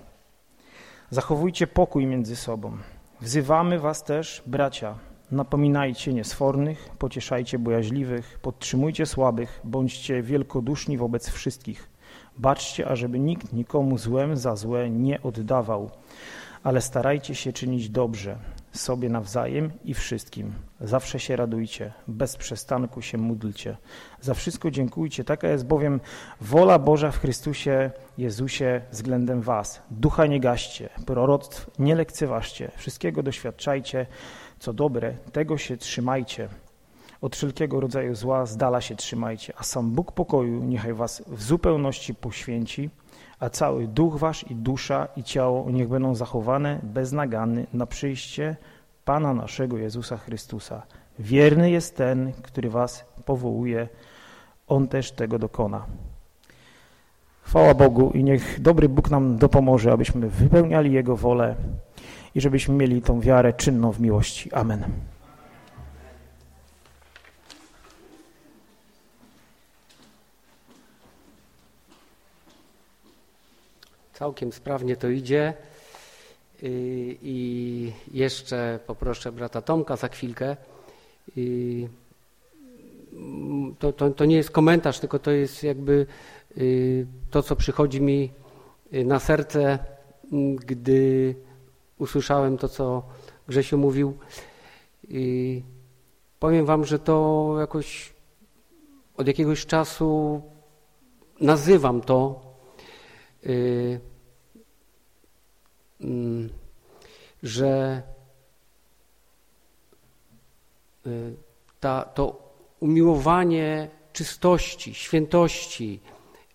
Zachowujcie pokój między sobą. Wzywamy was też, bracia, napominajcie niesfornych, pocieszajcie bojaźliwych, podtrzymujcie słabych, bądźcie wielkoduszni wobec wszystkich. Baczcie, ażeby nikt nikomu złem za złe nie oddawał, ale starajcie się czynić dobrze, sobie nawzajem i wszystkim. Zawsze się radujcie, bez przestanku się módlcie. Za wszystko dziękujcie, taka jest bowiem wola Boża w Chrystusie Jezusie względem was. Ducha nie gaście, proroctw nie lekceważcie, wszystkiego doświadczajcie, co dobre, tego się trzymajcie. Od wszelkiego rodzaju zła z dala się trzymajcie, a sam Bóg pokoju niechaj was w zupełności poświęci, a cały duch wasz i dusza i ciało niech będą zachowane bez nagany na przyjście Pana naszego Jezusa Chrystusa. Wierny jest ten, który was powołuje, on też tego dokona. Chwała Bogu i niech dobry Bóg nam dopomoże, abyśmy wypełniali Jego wolę i żebyśmy mieli tą wiarę czynną w miłości. Amen. Całkiem sprawnie to idzie. Y, I jeszcze poproszę brata Tomka za chwilkę. Y, to, to, to nie jest komentarz, tylko to jest jakby y, to, co przychodzi mi na serce, gdy usłyszałem to, co Grzesiu mówił. I powiem wam, że to jakoś od jakiegoś czasu nazywam to mm, że y, ta, to umiłowanie czystości, świętości,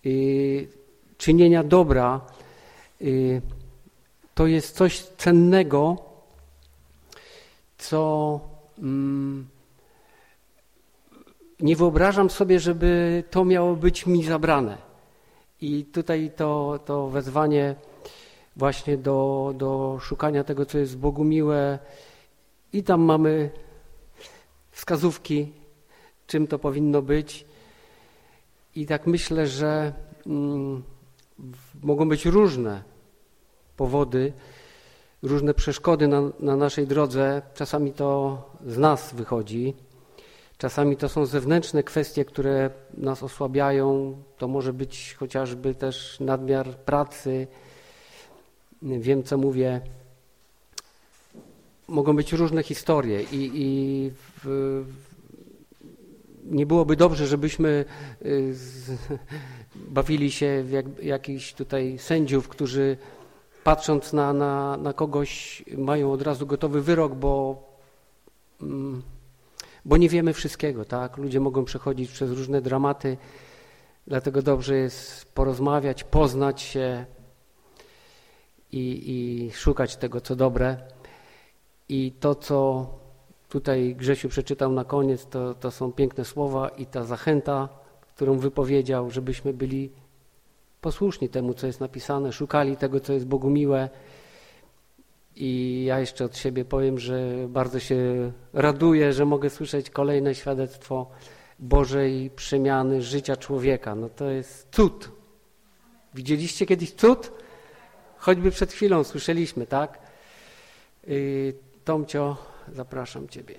y, czynienia dobra, to jest coś cennego, co mm, nie wyobrażam sobie, żeby to miało być mi zabrane. I tutaj to, to wezwanie właśnie do, do szukania tego, co jest Bogu miłe i tam mamy wskazówki, czym to powinno być. I tak myślę, że mm, mogą być różne powody, różne przeszkody na, na naszej drodze. Czasami to z nas wychodzi. Czasami to są zewnętrzne kwestie, które nas osłabiają. To może być chociażby też nadmiar pracy. Wiem, co mówię. Mogą być różne historie i, i w, nie byłoby dobrze, żebyśmy y, z, bawili się w jak, jakichś tutaj sędziów, którzy patrząc na, na, na kogoś, mają od razu gotowy wyrok, bo, mm, bo nie wiemy wszystkiego, tak? Ludzie mogą przechodzić przez różne dramaty, dlatego dobrze jest porozmawiać, poznać się i, i szukać tego, co dobre. I to, co tutaj Grzesiu przeczytał na koniec, to, to są piękne słowa i ta zachęta, którą wypowiedział, żebyśmy byli posłuszni temu, co jest napisane, szukali tego, co jest Bogu miłe. I ja jeszcze od siebie powiem, że bardzo się raduję, że mogę słyszeć kolejne świadectwo Bożej przemiany życia człowieka. No to jest cud. Widzieliście kiedyś cud? Choćby przed chwilą słyszeliśmy, tak? Yy, Tomcio, zapraszam Ciebie.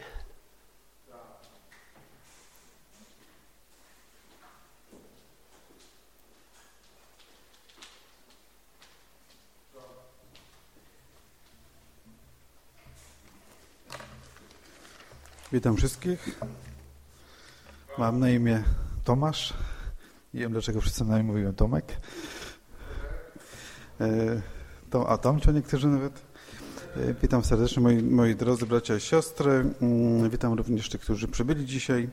Witam wszystkich. Mam na imię Tomasz. Nie wiem, dlaczego wszyscy na mnie mówią Tomek. E, a Tomcio niektórzy nawet. E, witam serdecznie moi, moi drodzy bracia i siostry. Mm, witam również tych, którzy przybyli dzisiaj.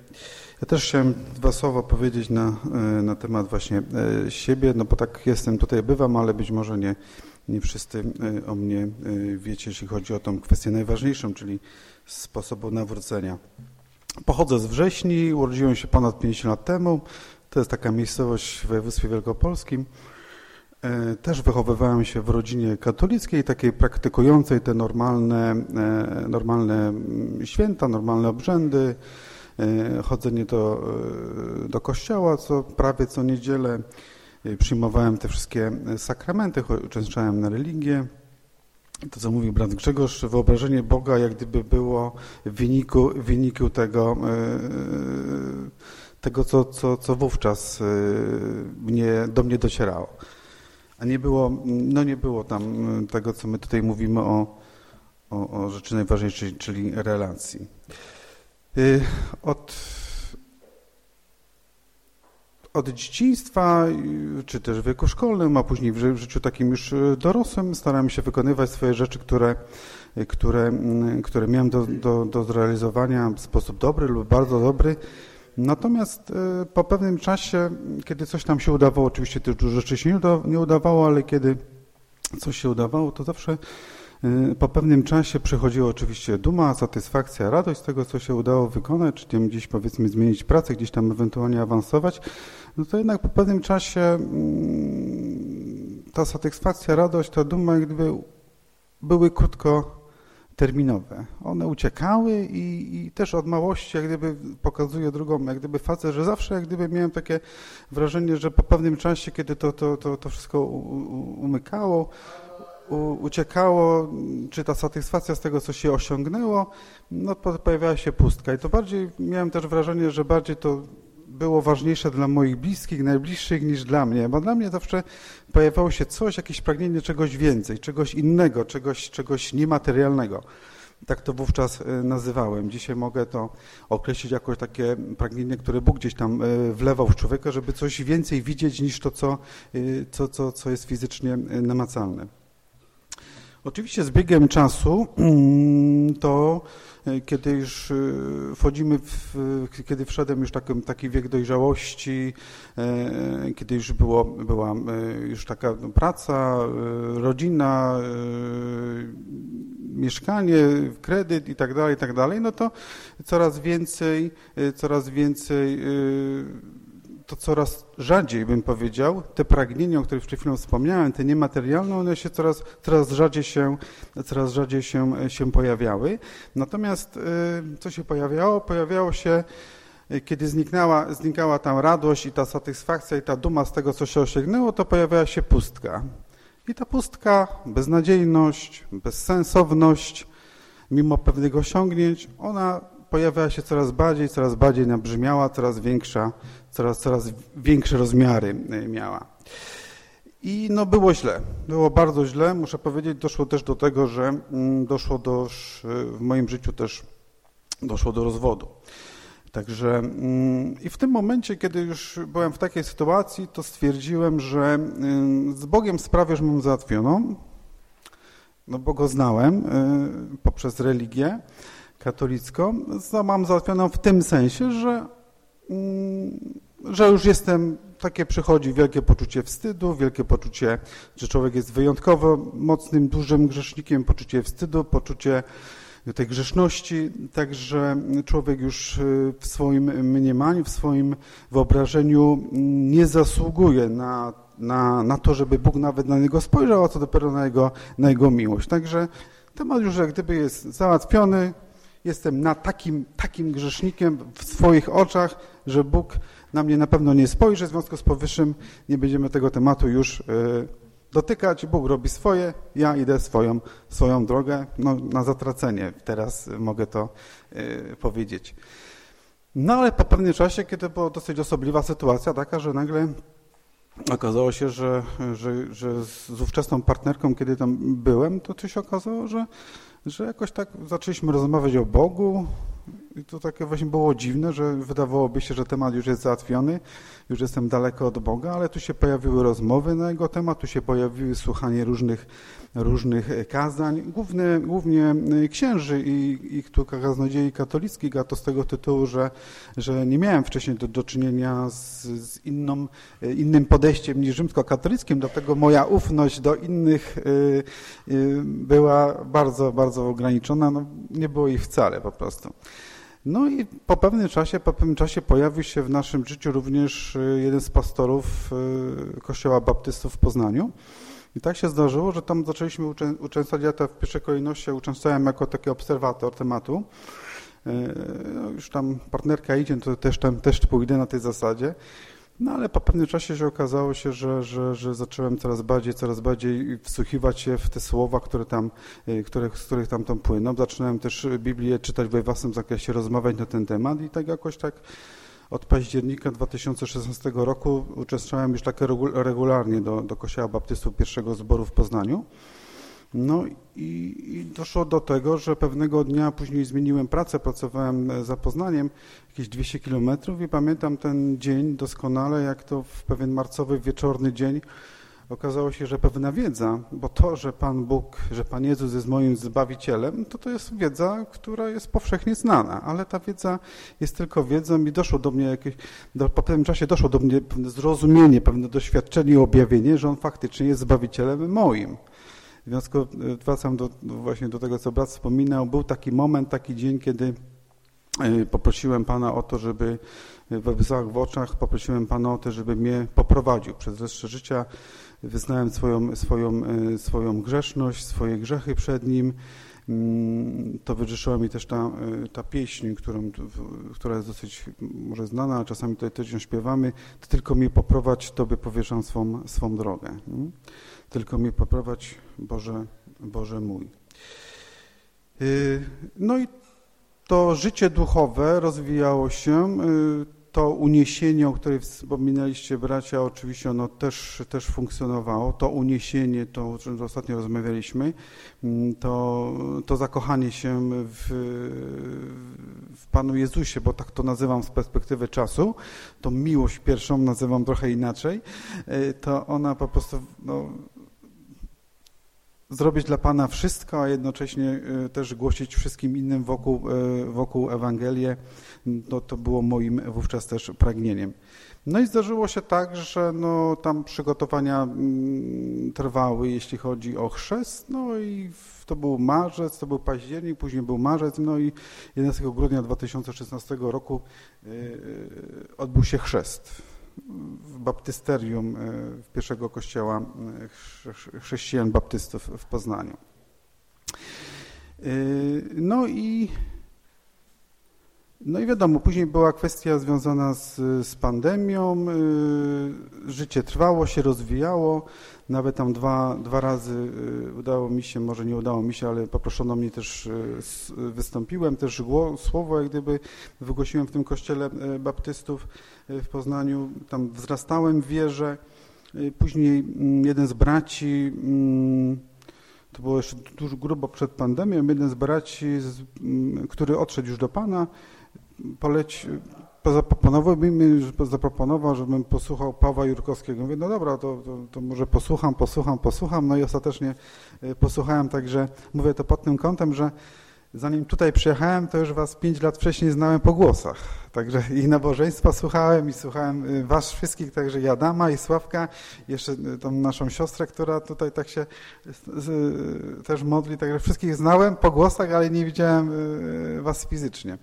Ja też chciałem dwa słowa powiedzieć na, e, na temat właśnie siebie, no bo tak jestem tutaj, bywam, ale być może nie, nie wszyscy o mnie wiecie, jeśli chodzi o tą kwestię najważniejszą, czyli sposobu nawrócenia. Pochodzę z Wrześni, urodziłem się ponad 50 lat temu. To jest taka miejscowość w województwie wielkopolskim. E, też wychowywałem się w rodzinie katolickiej, takiej praktykującej te normalne, e, normalne mm, święta, normalne obrzędy, e, chodzenie do, do kościoła co, prawie co niedzielę. Przyjmowałem te wszystkie sakramenty, uczęszczałem na religię to, co mówił brat Grzegorz, wyobrażenie Boga jak gdyby było w wyniku, w wyniku tego, e, tego co, co, co wówczas e, mnie, do mnie docierało. A nie było, no nie było tam tego, co my tutaj mówimy o, o, o rzeczy najważniejszej, czyli relacji. E, od od dzieciństwa, czy też w wieku szkolnym, a później w życiu takim już e, dorosłym starałem się wykonywać swoje rzeczy, które, e, które, mm, które miałem do, do, do zrealizowania w sposób dobry lub bardzo dobry. Natomiast po pewnym czasie, kiedy coś tam się udawało, oczywiście też dużo rzeczy się nie udawało, ale kiedy coś się udawało, to zawsze po pewnym czasie przychodziła oczywiście duma, satysfakcja, radość z tego, co się udało wykonać, czy tam gdzieś powiedzmy zmienić pracę, gdzieś tam ewentualnie awansować, no to jednak po pewnym czasie mm, ta satysfakcja, radość, ta duma jak gdyby były krótkoterminowe. One uciekały i, i, też od małości jak gdyby pokazuje drugą jak gdyby fazę, że zawsze jak gdyby miałem takie wrażenie, że po pewnym czasie, kiedy to, to, to, to wszystko umykało, uciekało, czy ta satysfakcja z tego, co się osiągnęło, no pojawiała się pustka. I to bardziej, miałem też wrażenie, że bardziej to było ważniejsze dla moich bliskich, najbliższych niż dla mnie, bo dla mnie zawsze pojawiało się coś, jakieś pragnienie czegoś więcej, czegoś innego, czegoś, czegoś niematerialnego. Tak to wówczas e, nazywałem. Dzisiaj mogę to określić jako takie pragnienie, które Bóg gdzieś tam e, wlewał w człowieka, żeby coś więcej widzieć niż to, co, e, co, co, co jest fizycznie namacalne. Oczywiście z biegiem czasu mm, to E, kiedy już e, wchodzimy, w, kiedy wszedłem już taki, taki wiek dojrzałości, e, kiedy już było, była już taka praca, rodzina, mieszkanie, kredyt i tak dalej, i tak dalej, no to coraz więcej, coraz więcej to coraz rzadziej, bym powiedział, te pragnienia, o których przed chwilą wspomniałem, te niematerialne, one się coraz, coraz rzadziej, się, coraz rzadziej się, się pojawiały. Natomiast y, co się pojawiało? Pojawiało się, y, kiedy zniknęła, znikała tam radość i ta satysfakcja i ta duma z tego, co się osiągnęło, to pojawiała się pustka. I ta pustka, beznadziejność, bezsensowność, mimo pewnych osiągnięć, ona pojawiała się coraz bardziej, coraz bardziej nabrzmiała, coraz większa, coraz, coraz większe rozmiary e, miała. I no było źle, było bardzo źle, muszę powiedzieć, doszło też do tego, że mm, doszło do, w moim życiu też doszło do rozwodu. Także mm, i w tym momencie, kiedy już byłem w takiej sytuacji, to stwierdziłem, że mm, z Bogiem sprawę już mam załatwioną, no bo go znałem poprzez religię katolicką, mam załatwioną w tym sensie, że, mm, że już jestem, takie przychodzi wielkie poczucie wstydu, wielkie poczucie, że człowiek jest wyjątkowo mocnym, dużym grzesznikiem, poczucie wstydu, poczucie tej grzeszności, także człowiek już y, w swoim mniemaniu, w swoim wyobrażeniu nie zasługuje na, na, na to, żeby Bóg nawet na niego spojrzał, a co dopiero na jego, na jego miłość. Także temat już jak gdyby jest załatwiony, jestem na takim, takim grzesznikiem w swoich oczach, że Bóg na mnie na pewno nie spojrzy, w związku z powyższym nie będziemy tego tematu już y, dotykać. Bóg robi swoje, ja idę swoją, swoją drogę, no, na zatracenie. Teraz mogę to y, powiedzieć. No ale po pewnym czasie, kiedy była dosyć osobliwa sytuacja taka, że nagle okazało się, że, że, że z ówczesną partnerką, kiedy tam byłem, to się okazało, że że jakoś tak zaczęliśmy rozmawiać o Bogu i to takie właśnie było dziwne, że wydawałoby się, że temat już jest załatwiony, już jestem daleko od Boga, ale tu się pojawiły rozmowy na jego temat, tu się pojawiły słuchanie różnych różnych kazań, głównie, głównie księży i, i kaznodziei katolickich, a to z tego tytułu, że, że nie miałem wcześniej do, do czynienia z, z inną, innym podejściem niż rzymskokatolickim, dlatego moja ufność do innych y, y, była bardzo, bardzo ograniczona, no, nie było jej wcale po prostu. No i po pewnym czasie, po pewnym czasie pojawił się w naszym życiu również y, jeden z pastorów Kościoła Baptystów w Poznaniu, i tak się zdarzyło, że tam zaczęliśmy uczęszczać, ja w pierwszej kolejności uczęszczałem jako taki obserwator tematu. E, no już tam partnerka idzie, to też tam też pójdę na tej zasadzie. No ale po pewnym czasie się okazało się, że, że, że zacząłem coraz bardziej, coraz bardziej wsłuchiwać się w te słowa, które tam, e, które, z których tam tam płyną. Zaczynałem też Biblię czytać we własnym zakresie, rozmawiać na ten temat i tak jakoś tak od października 2016 roku uczestniczyłem już tak regularnie do, do Kościoła Baptystów pierwszego zboru w Poznaniu. No i, i, doszło do tego, że pewnego dnia później zmieniłem pracę, pracowałem za Poznaniem jakieś 200 kilometrów i pamiętam ten dzień doskonale, jak to w pewien marcowy wieczorny dzień okazało się, że pewna wiedza, bo to, że Pan Bóg, że Pan Jezus jest moim Zbawicielem, to to jest wiedza, która jest powszechnie znana, ale ta wiedza jest tylko wiedzą i doszło do mnie jakieś, do, po pewnym czasie doszło do mnie pewne zrozumienie, pewne doświadczenie i objawienie, że On faktycznie jest Zbawicielem moim. W związku, wracam do, właśnie do tego, co brat wspominał, był taki moment, taki dzień, kiedy e, poprosiłem Pana o to, żeby we łzach w oczach, poprosiłem Pana o to, żeby mnie poprowadził przez resztę życia wyznałem swoją, swoją, e, swoją grzeszność, swoje grzechy przed Nim, mm, to wyrzeszyła mi też ta, e, ta pieśń, którą, która jest dosyć może znana, a czasami tutaj też ją śpiewamy. Ty tylko mnie poprowadź, Tobie powierzam swą, swą drogę. Mm? Tylko mnie poprowadź, Boże, Boże mój. E, no i to życie duchowe rozwijało się to uniesienie, o którym wspominaliście bracia, oczywiście ono też, też funkcjonowało. To uniesienie, to o czym ostatnio rozmawialiśmy, mm, to, to zakochanie się w, w Panu Jezusie, bo tak to nazywam z perspektywy czasu, to miłość pierwszą nazywam trochę inaczej, e, to ona po prostu no, zrobić dla Pana wszystko, a jednocześnie e, też głosić wszystkim innym wokół, e, wokół Ewangelię, no, to było moim wówczas też pragnieniem. No i zdarzyło się tak, że no, tam przygotowania mm, trwały, jeśli chodzi o chrzest, no i to był marzec, to był październik, później był marzec, no i 11 grudnia 2016 roku e, odbył się chrzest w baptysterium w pierwszego kościoła chrześcijan baptystów w Poznaniu. No i no i wiadomo, później była kwestia związana z, z pandemią, y, życie trwało się, rozwijało, nawet tam dwa, dwa razy y, udało mi się, może nie udało mi się, ale poproszono mnie też, y, wystąpiłem też słowo, jak gdyby wygłosiłem w tym kościele baptystów w Poznaniu, tam wzrastałem w wierze, później mm, jeden z braci mm, to było jeszcze dużo grubo przed pandemią, jeden z braci, który odszedł już do Pana, poleci, zaproponował mi, zaproponował, żebym posłuchał Pawła Jurkowskiego. Mówię, no dobra, to, to, to, może posłucham, posłucham, posłucham. No i ostatecznie y, posłuchałem, także mówię to pod tym kątem, że zanim tutaj przyjechałem, to już was pięć lat wcześniej znałem po głosach. Także i nabożeństwa słuchałem i słuchałem y, was wszystkich, także i Adama i Sławka, jeszcze tą naszą siostrę, która tutaj tak się też modli, także wszystkich znałem po głosach, ale nie widziałem was fizycznie.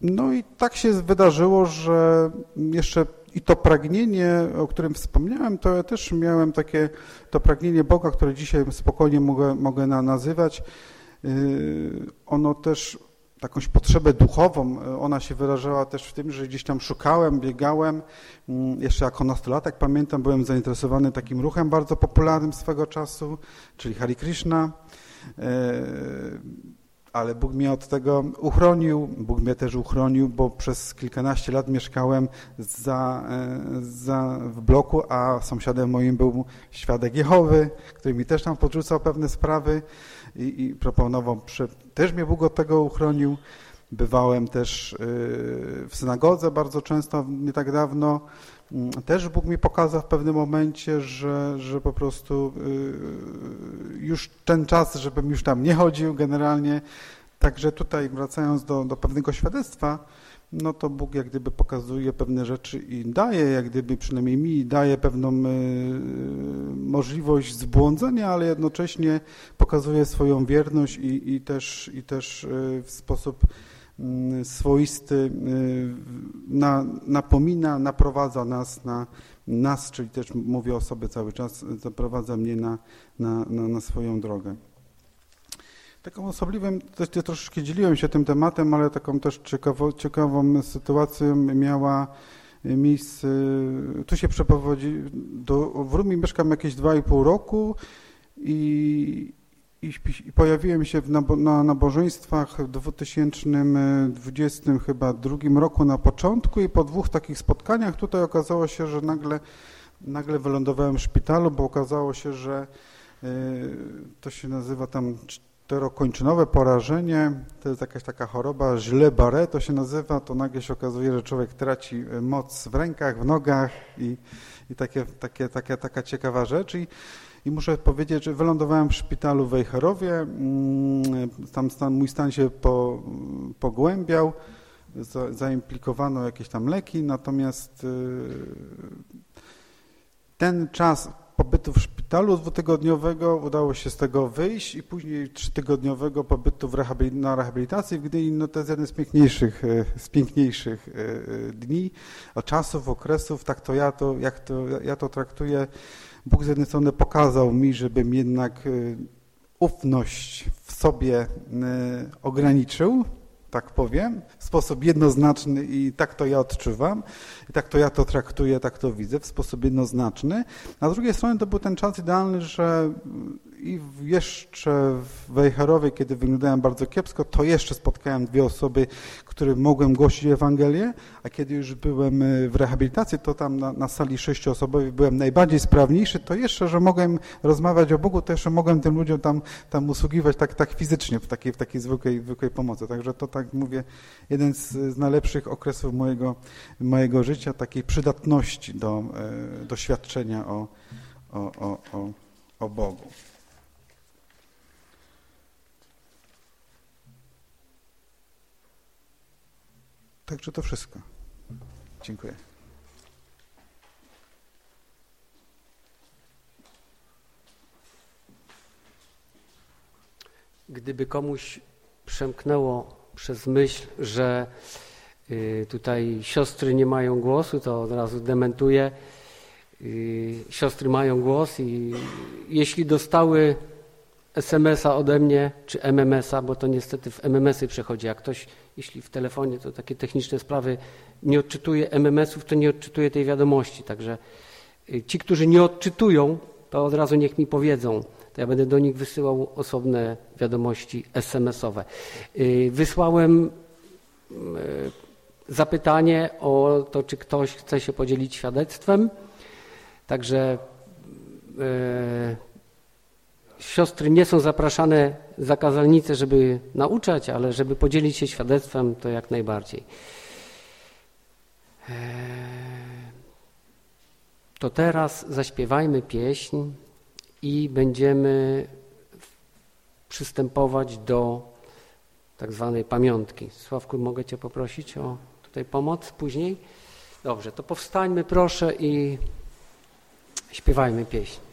No i tak się wydarzyło, że jeszcze i to pragnienie, o którym wspomniałem, to ja też miałem takie, to pragnienie Boga, które dzisiaj spokojnie mogę, mogę nazywać, yy, ono też jakąś potrzebę duchową, ona się wyrażała też w tym, że gdzieś tam szukałem, biegałem. Mm, jeszcze jako nastolatek pamiętam, byłem zainteresowany takim ruchem bardzo popularnym swego czasu, czyli Hari Krishna. Ale Bóg mnie od tego uchronił. Bóg mnie też uchronił, bo przez kilkanaście lat mieszkałem za, e, za, w bloku, a sąsiadem moim był świadek Jehowy, który mi też tam podrzucał pewne sprawy i, i proponował, też mnie Bóg od tego uchronił. Bywałem też e, w synagodze bardzo często, nie tak dawno. Mm, też Bóg mi pokazał w pewnym momencie, że, że po prostu y, już ten czas, żebym już tam nie chodził generalnie. Także tutaj wracając do, do pewnego świadectwa, no to Bóg jak gdyby pokazuje pewne rzeczy i daje, jak gdyby przynajmniej mi daje pewną y, możliwość zbłądzenia, ale jednocześnie pokazuje swoją wierność i, i, też, i też y, w sposób swoisty y, na, napomina, naprowadza nas na nas, czyli też mówię o sobie cały czas, zaprowadza mnie na, na, na, na swoją drogę. Taką osobliwą, też troszeczkę dzieliłem się tym tematem, ale taką też ciekawo, ciekawą sytuacją miała miejsce, tu się przeprowadzi, do, w Rumi mieszkam jakieś 2,5 roku i, i, pojawiłem się na, na nabożeństwach w 2020 chyba drugim roku na początku i po dwóch takich spotkaniach tutaj okazało się, że nagle, nagle wylądowałem w szpitalu, bo okazało się, że y, to się nazywa tam czterokończynowe porażenie, to jest jakaś taka choroba, źle bare to się nazywa, to nagle się okazuje, że człowiek traci moc w rękach, w nogach i, i takie, takie, takie, taka ciekawa rzecz. I, i muszę powiedzieć, że wylądowałem w szpitalu w Wejherowie, mm, tam stan, mój stan się po, pogłębiał, za, zaimplikowano jakieś tam leki, natomiast y, ten czas pobytu w szpitalu dwutygodniowego udało się z tego wyjść i później trzytygodniowego pobytu na rehabilitacji w Gdyni, no to jest jeden z piękniejszych, y, z piękniejszych y, dni, czasów, okresów, tak to ja to, jak to, ja to traktuję, Bóg z jednej strony pokazał mi, żebym jednak y, ufność w sobie y, ograniczył, tak powiem, w sposób jednoznaczny i tak to ja odczuwam, i tak to ja to traktuję, tak to widzę, w sposób jednoznaczny. A z drugiej strony to był ten czas idealny, że i jeszcze w Wejherowie, kiedy wyglądałem bardzo kiepsko, to jeszcze spotkałem dwie osoby, którym mogłem głosić Ewangelię, a kiedy już byłem e, w rehabilitacji, to tam na, na sali sześcioosobowej byłem najbardziej sprawniejszy, to jeszcze, że mogłem rozmawiać o Bogu, to jeszcze mogłem tym ludziom tam, tam usługiwać tak, tak fizycznie, w takiej, w takiej zwykłej, zwykłej pomocy. Także to tak mówię, jeden z, z najlepszych okresów mojego, mojego życia, takiej przydatności do e, doświadczenia o, o, o, o, o Bogu. Także to wszystko. Dziękuję. Gdyby komuś przemknęło przez myśl, że y, tutaj siostry nie mają głosu, to od razu dementuję. Y, siostry mają głos i jeśli dostały SMS-a ode mnie, czy MMS-a, bo to niestety w MMS-y przechodzi. Jak ktoś, jeśli w telefonie, to takie techniczne sprawy, nie odczytuje MMS-ów, to nie odczytuje tej wiadomości. Także y, ci, którzy nie odczytują, to od razu niech mi powiedzą. To ja będę do nich wysyłał osobne wiadomości SMS-owe. Y, wysłałem y, zapytanie o to, czy ktoś chce się podzielić świadectwem. Także siostry nie są zapraszane za kazalnicę, żeby nauczać, ale żeby podzielić się świadectwem, to jak najbardziej. Eee, to teraz zaśpiewajmy pieśń i będziemy przystępować do tak zwanej pamiątki. Sławku, mogę Cię poprosić o tutaj pomoc później? Dobrze, to powstańmy proszę i śpiewajmy pieśń.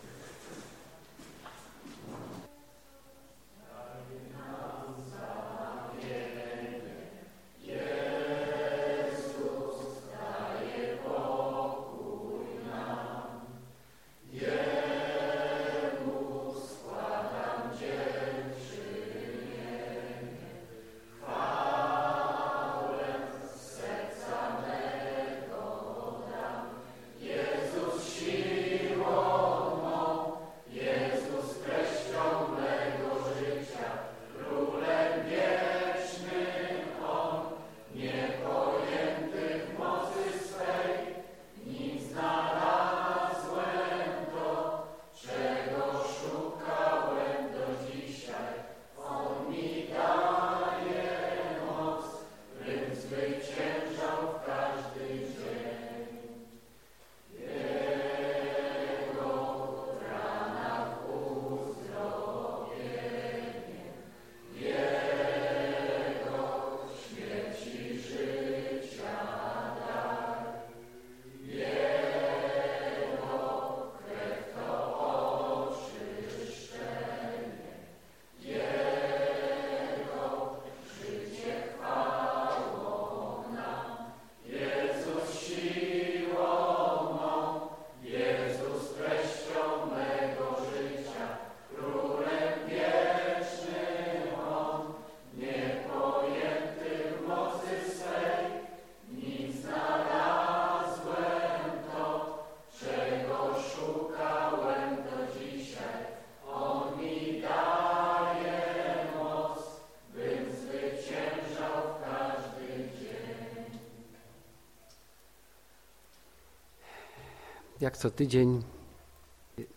Jak co tydzień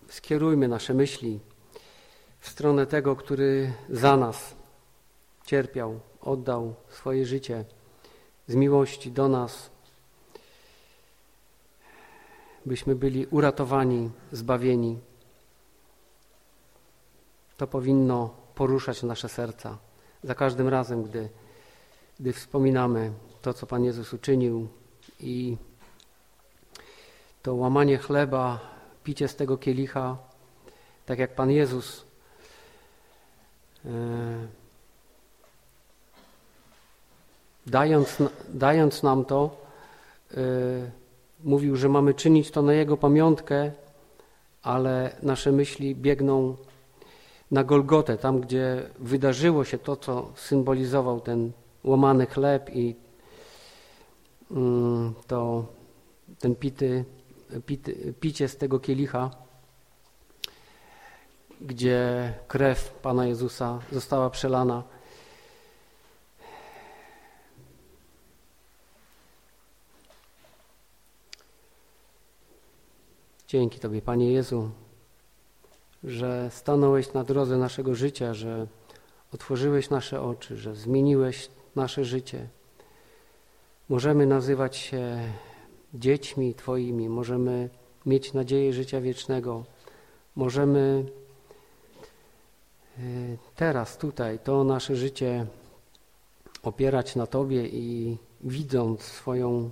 skierujmy nasze myśli w stronę tego, który za nas cierpiał, oddał swoje życie z miłości do nas, byśmy byli uratowani, zbawieni. To powinno poruszać nasze serca za każdym razem, gdy, gdy wspominamy to, co Pan Jezus uczynił i to łamanie chleba, picie z tego kielicha, tak jak Pan Jezus. E, dając, dając nam to, e, mówił, że mamy czynić to na Jego pamiątkę, ale nasze myśli biegną na Golgotę, tam gdzie wydarzyło się to, co symbolizował ten łamany chleb i mm, to ten pity picie z tego kielicha, gdzie krew Pana Jezusa została przelana. Dzięki Tobie, Panie Jezu, że stanąłeś na drodze naszego życia, że otworzyłeś nasze oczy, że zmieniłeś nasze życie. Możemy nazywać się dziećmi Twoimi, możemy mieć nadzieję życia wiecznego, możemy e, teraz, tutaj, to nasze życie opierać na Tobie i widząc swoją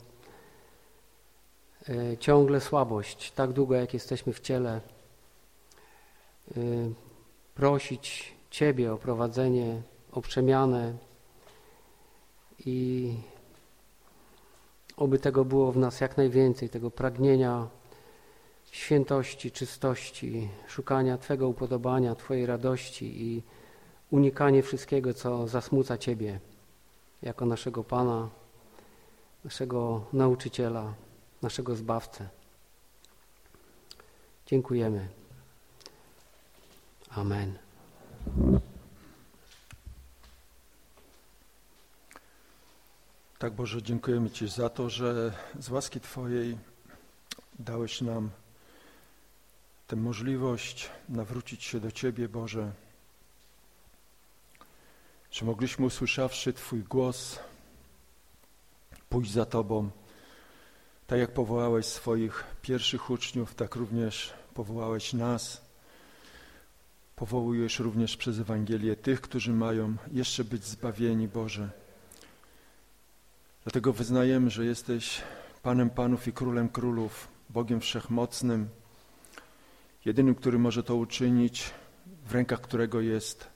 e, ciągle słabość, tak długo jak jesteśmy w ciele, e, prosić Ciebie o prowadzenie, o przemianę i Oby tego było w nas jak najwięcej, tego pragnienia świętości, czystości, szukania Twego upodobania, Twojej radości i unikanie wszystkiego, co zasmuca Ciebie jako naszego Pana, naszego nauczyciela, naszego Zbawcę. Dziękujemy. Amen. Tak Boże, dziękujemy Ci za to, że z łaski Twojej dałeś nam tę możliwość nawrócić się do Ciebie, Boże, że mogliśmy usłyszawszy Twój głos, pójść za Tobą. Tak jak powołałeś swoich pierwszych uczniów, tak również powołałeś nas. Powołujesz również przez Ewangelię tych, którzy mają jeszcze być zbawieni, Boże. Dlatego wyznajemy, że jesteś Panem Panów i Królem Królów, Bogiem Wszechmocnym, jedynym, który może to uczynić, w rękach którego jest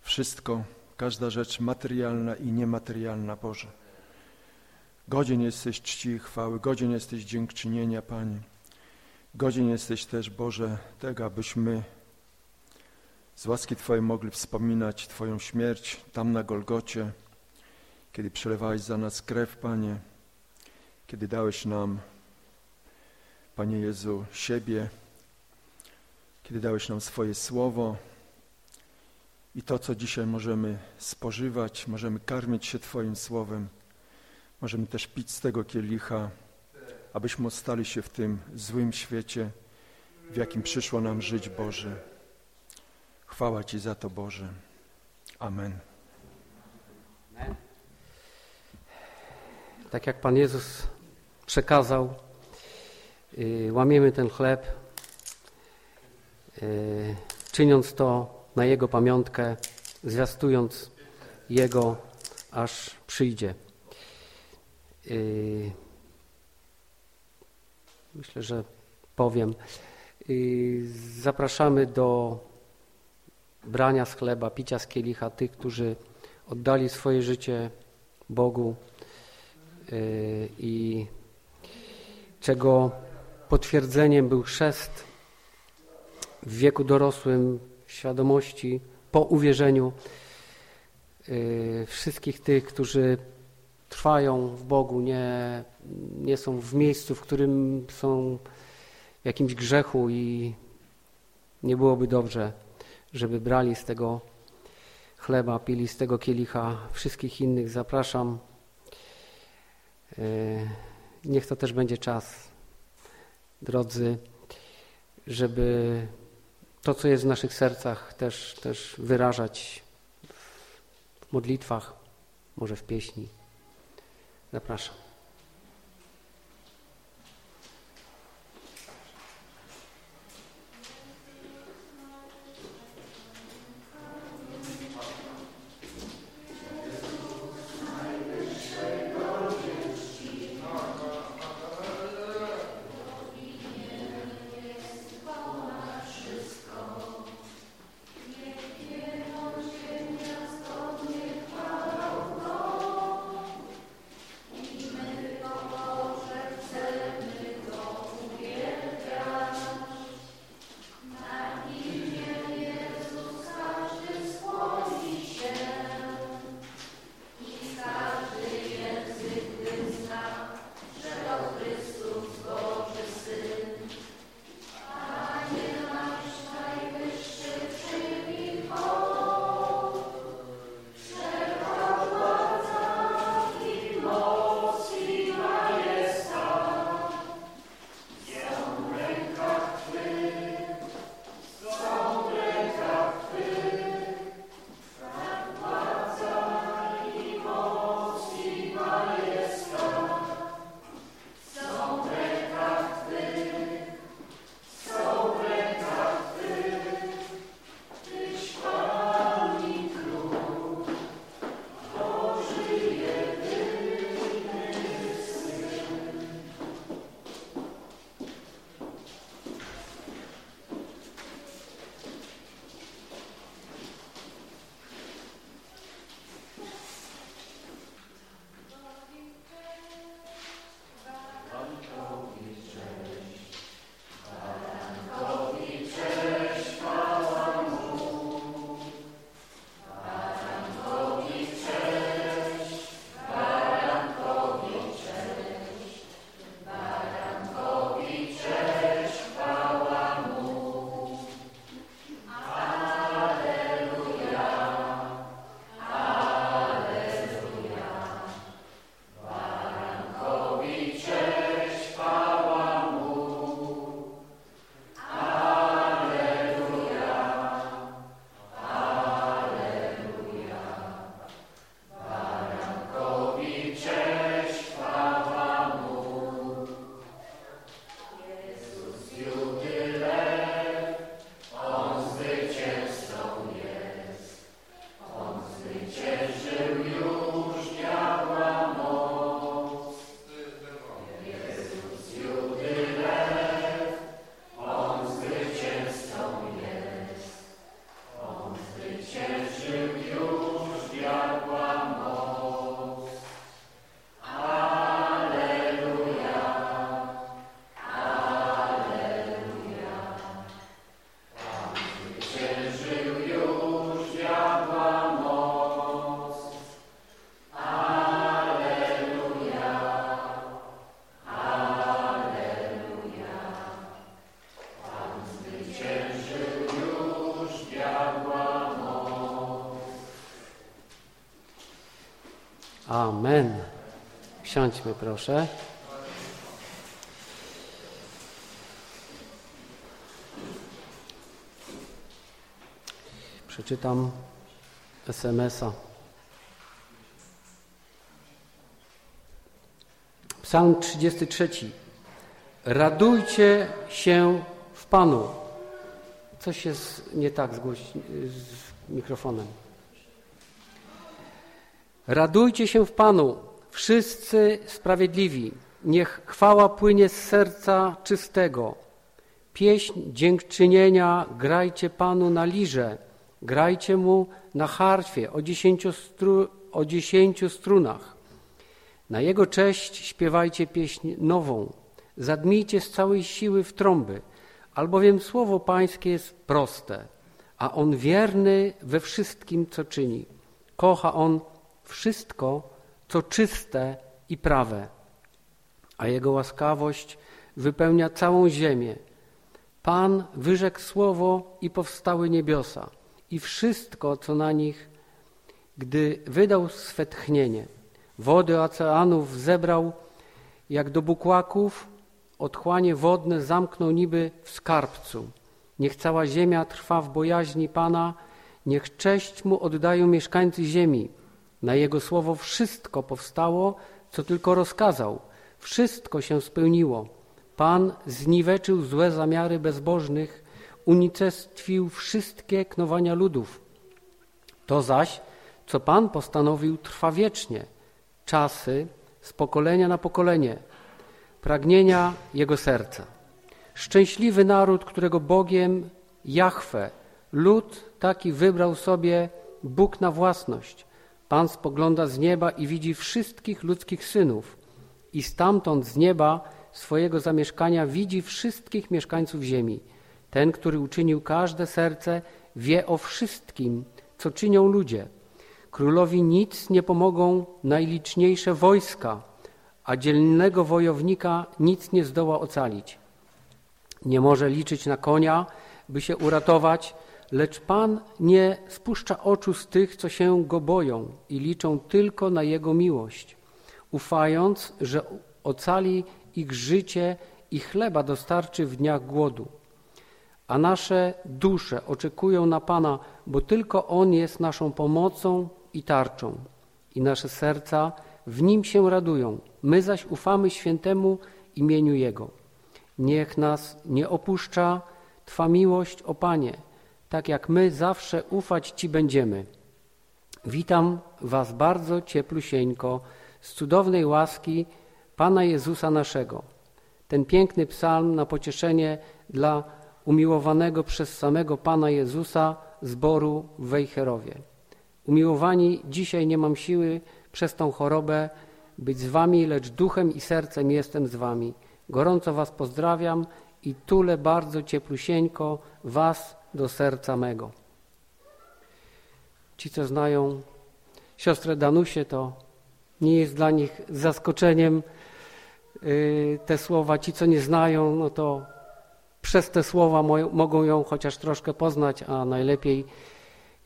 wszystko, każda rzecz materialna i niematerialna, Boże. Godzien jesteś czci i chwały, godzien jesteś dziękczynienia, Panie. Godzien jesteś też, Boże, tego, abyśmy z łaski Twojej mogli wspominać Twoją śmierć tam na Golgocie, kiedy przelewałeś za nas krew, Panie, kiedy dałeś nam, Panie Jezu, siebie, kiedy dałeś nam swoje słowo i to, co dzisiaj możemy spożywać, możemy karmić się Twoim słowem, możemy też pić z tego kielicha, abyśmy ostali się w tym złym świecie, w jakim przyszło nam żyć, Boże. Chwała Ci za to, Boże. Amen. Tak jak Pan Jezus przekazał, yy, łamiemy ten chleb, yy, czyniąc to na Jego pamiątkę, zwiastując Jego, aż przyjdzie. Yy, myślę, że powiem. Zapraszamy do brania z chleba, picia z kielicha tych, którzy oddali swoje życie Bogu i czego potwierdzeniem był chrzest w wieku dorosłym, świadomości, po uwierzeniu yy, wszystkich tych, którzy trwają w Bogu, nie, nie są w miejscu, w którym są w jakimś grzechu i nie byłoby dobrze, żeby brali z tego chleba, pili z tego kielicha. Wszystkich innych zapraszam. Yy, niech to też będzie czas, drodzy, żeby to, co jest w naszych sercach, też, też wyrażać w modlitwach, może w pieśni. Zapraszam. Proszę. Przeczytam SMS-a. Psalm 33. Radujcie się w Panu. Coś jest nie tak z, z mikrofonem. Radujcie się w Panu, wszyscy sprawiedliwi. Niech chwała płynie z serca czystego. Pieśń dziękczynienia grajcie Panu na lirze, grajcie Mu na harfie o dziesięciu, stru, o dziesięciu strunach. Na Jego cześć śpiewajcie pieśń nową, zadmijcie z całej siły w trąby, albowiem słowo Pańskie jest proste, a On wierny we wszystkim, co czyni. Kocha On wszystko, co czyste i prawe, a Jego łaskawość wypełnia całą ziemię. Pan wyrzekł słowo i powstały niebiosa i wszystko, co na nich, gdy wydał swe tchnienie. Wody oceanów zebrał jak do bukłaków, otchłanie wodne zamknął niby w skarbcu. Niech cała ziemia trwa w bojaźni Pana, niech cześć Mu oddają mieszkańcy ziemi. Na Jego słowo wszystko powstało, co tylko rozkazał. Wszystko się spełniło. Pan zniweczył złe zamiary bezbożnych, unicestwił wszystkie knowania ludów. To zaś, co Pan postanowił, trwa wiecznie. Czasy z pokolenia na pokolenie, pragnienia Jego serca. Szczęśliwy naród, którego Bogiem Jahwe, lud taki wybrał sobie Bóg na własność. Pan spogląda z nieba i widzi wszystkich ludzkich synów i stamtąd z nieba swojego zamieszkania widzi wszystkich mieszkańców ziemi. Ten, który uczynił każde serce, wie o wszystkim, co czynią ludzie. Królowi nic nie pomogą najliczniejsze wojska, a dzielnego wojownika nic nie zdoła ocalić. Nie może liczyć na konia, by się uratować, lecz Pan nie spuszcza oczu z tych, co się go boją i liczą tylko na Jego miłość, ufając, że ocali ich życie i chleba dostarczy w dniach głodu. A nasze dusze oczekują na Pana, bo tylko On jest naszą pomocą i tarczą. I nasze serca w Nim się radują. My zaś ufamy świętemu imieniu Jego. Niech nas nie opuszcza Twa miłość, o Panie, tak jak my zawsze ufać Ci będziemy. Witam Was bardzo cieplusieńko z cudownej łaski Pana Jezusa naszego. Ten piękny psalm na pocieszenie dla umiłowanego przez samego Pana Jezusa zboru w Wejherowie. Umiłowani, dzisiaj nie mam siły przez tą chorobę być z wami, lecz duchem i sercem jestem z wami. Gorąco was pozdrawiam i tule bardzo cieplusieńko was do serca mego. Ci, co znają siostrę Danusię, to nie jest dla nich zaskoczeniem y, te słowa. Ci, co nie znają, no to przez te słowa mogą ją chociaż troszkę poznać, a najlepiej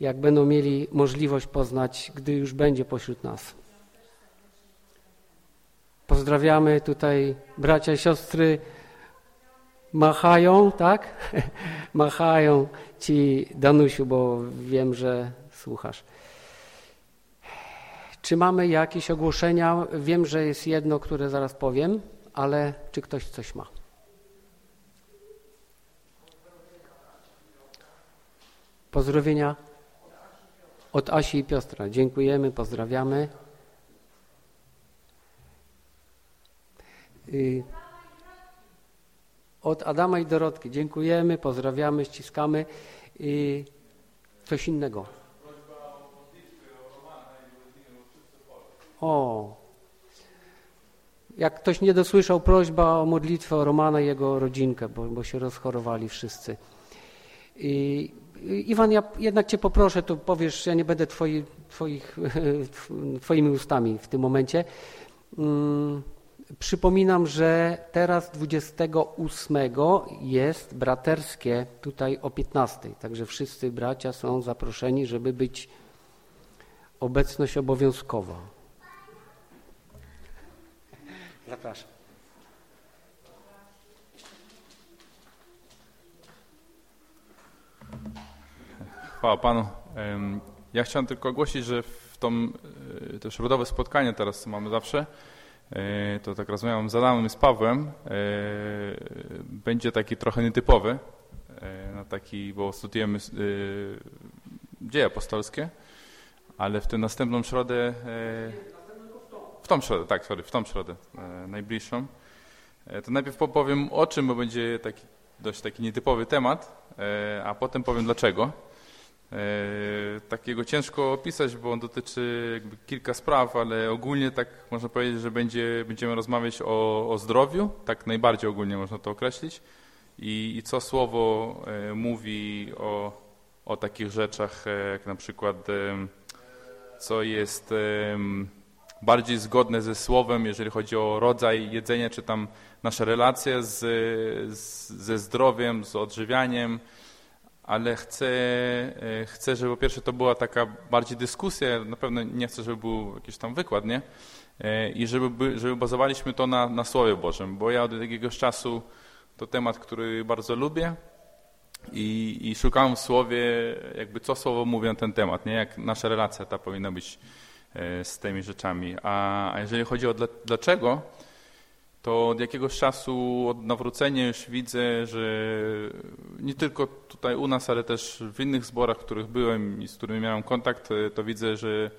jak będą mieli możliwość poznać, gdy już będzie pośród nas. Pozdrawiamy tutaj bracia i siostry. Machają, tak? Machają ci Danusiu, bo wiem, że słuchasz. Czy mamy jakieś ogłoszenia? Wiem, że jest jedno, które zaraz powiem, ale czy ktoś coś ma? Pozdrowienia od Asi i Piostra. Dziękujemy, pozdrawiamy. Y, od Adama i Dorotki. Dziękujemy, pozdrawiamy, ściskamy. Y, coś innego. O, jak ktoś nie dosłyszał, prośba o modlitwę o Romana i jego rodzinkę, bo, bo się rozchorowali wszyscy. I Iwan, ja jednak Cię poproszę, to powiesz, ja nie będę twoi, twoich, Twoimi ustami w tym momencie. Hmm, przypominam, że teraz 28 jest braterskie tutaj o 15, także wszyscy bracia są zaproszeni, żeby być obecność obowiązkowa. Zapraszam. Chwała Panu. Ja chciałem tylko ogłosić, że w e, to środowe spotkanie teraz co mamy zawsze, to tak rozmawiam z Adamem i z Pawłem, e, będzie taki trochę nietypowy, na taki, bo studiujemy dzieje apostolskie, ale w tę następną środę, w tą środę, tak, sorry, w tą środę najbliższą, to najpierw powiem o czym, bo będzie taki dość taki nietypowy temat, a potem powiem dlaczego. E, takiego ciężko opisać, bo on dotyczy kilka spraw, ale ogólnie tak można powiedzieć, że będzie, będziemy rozmawiać o, o zdrowiu, tak najbardziej ogólnie można to określić. I, i co słowo e, mówi o, o takich rzeczach, e, jak na przykład co jest bardziej zgodne ze słowem, jeżeli chodzi o rodzaj jedzenia, czy tam nasze relacje z, z, ze zdrowiem, z odżywianiem, ale chcę, e, chcę, żeby po pierwsze to była taka bardziej dyskusja, na pewno nie chcę, żeby był jakiś tam wykład, nie? E, I żeby, żeby bazowaliśmy to na, na Słowie Bożym, bo ja od jakiegoś czasu to temat, który bardzo lubię i, i szukałem w Słowie, jakby co Słowo mówi na ten temat, nie? Jak nasza relacja ta powinna być e, z tymi rzeczami. A, a jeżeli chodzi o dlaczego, to od jakiegoś czasu, od nawrócenia już widzę, że nie tylko tutaj u nas, ale też w innych zborach, w których byłem i z którymi miałem kontakt, to widzę, że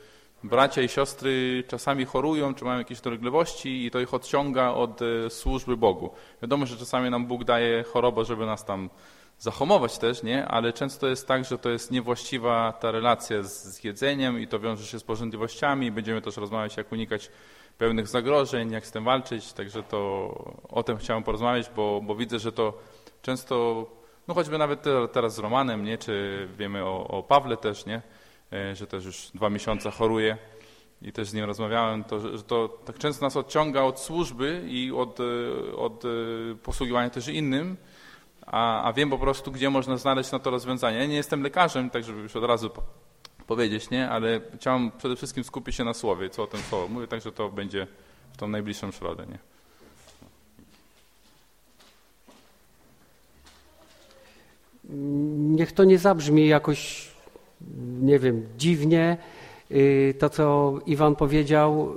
bracia i siostry czasami chorują, czy mają jakieś dolegliwości i to ich odciąga od e, służby Bogu. Wiadomo, że czasami nam Bóg daje chorobę, żeby nas tam zahamować też, nie? ale często jest tak, że to jest niewłaściwa ta relacja z, z jedzeniem i to wiąże się z pożądliwościami. Będziemy też rozmawiać, jak unikać pełnych zagrożeń, jak z tym walczyć, także to o tym chciałem porozmawiać, bo, bo widzę, że to często, no choćby nawet teraz z Romanem, nie, czy wiemy o, o Pawle też, nie, e, że też już dwa miesiące choruje i też z nim rozmawiałem, to, że to tak często nas odciąga od służby i od, e, od e, posługiwania też innym, a, a wiem po prostu, gdzie można znaleźć na to rozwiązanie. Ja nie jestem lekarzem, tak żeby już od razu powiedzieć, nie? Ale chciałem przede wszystkim skupić się na słowie, co o tym słowo mówię, także to będzie w tą najbliższą środę, nie? Niech to nie zabrzmi jakoś, nie wiem, dziwnie, y, to co Iwan powiedział,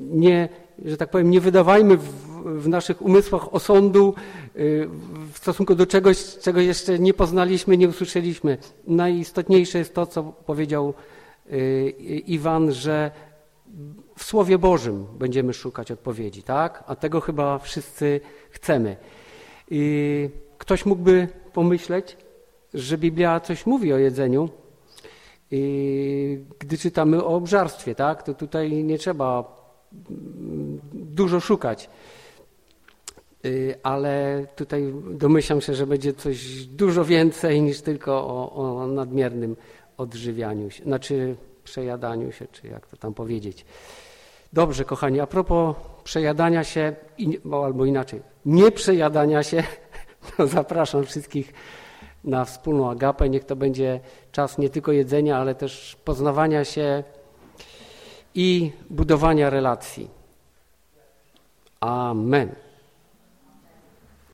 nie, że tak powiem, nie wydawajmy w, naszych umysłach osądu y, w stosunku do czegoś, czego jeszcze nie poznaliśmy, nie usłyszeliśmy. Najistotniejsze jest to, co powiedział y, Iwan, że w Słowie Bożym będziemy szukać odpowiedzi, tak? A tego chyba wszyscy chcemy. Ktoś mógłby pomyśleć, że Biblia coś mówi o jedzeniu, gdy czytamy o obżarstwie, tak? To tutaj nie trzeba dużo szukać. Y, ale tutaj domyślam się, że będzie coś dużo więcej niż tylko o, o nadmiernym odżywianiu się, znaczy przejadaniu się, czy jak to tam powiedzieć. Dobrze, kochani, a propos przejadania się, albo inaczej, nie przejadania się, to zapraszam wszystkich na wspólną agapę. Niech to będzie czas nie tylko jedzenia, ale też poznawania się i budowania relacji. Amen.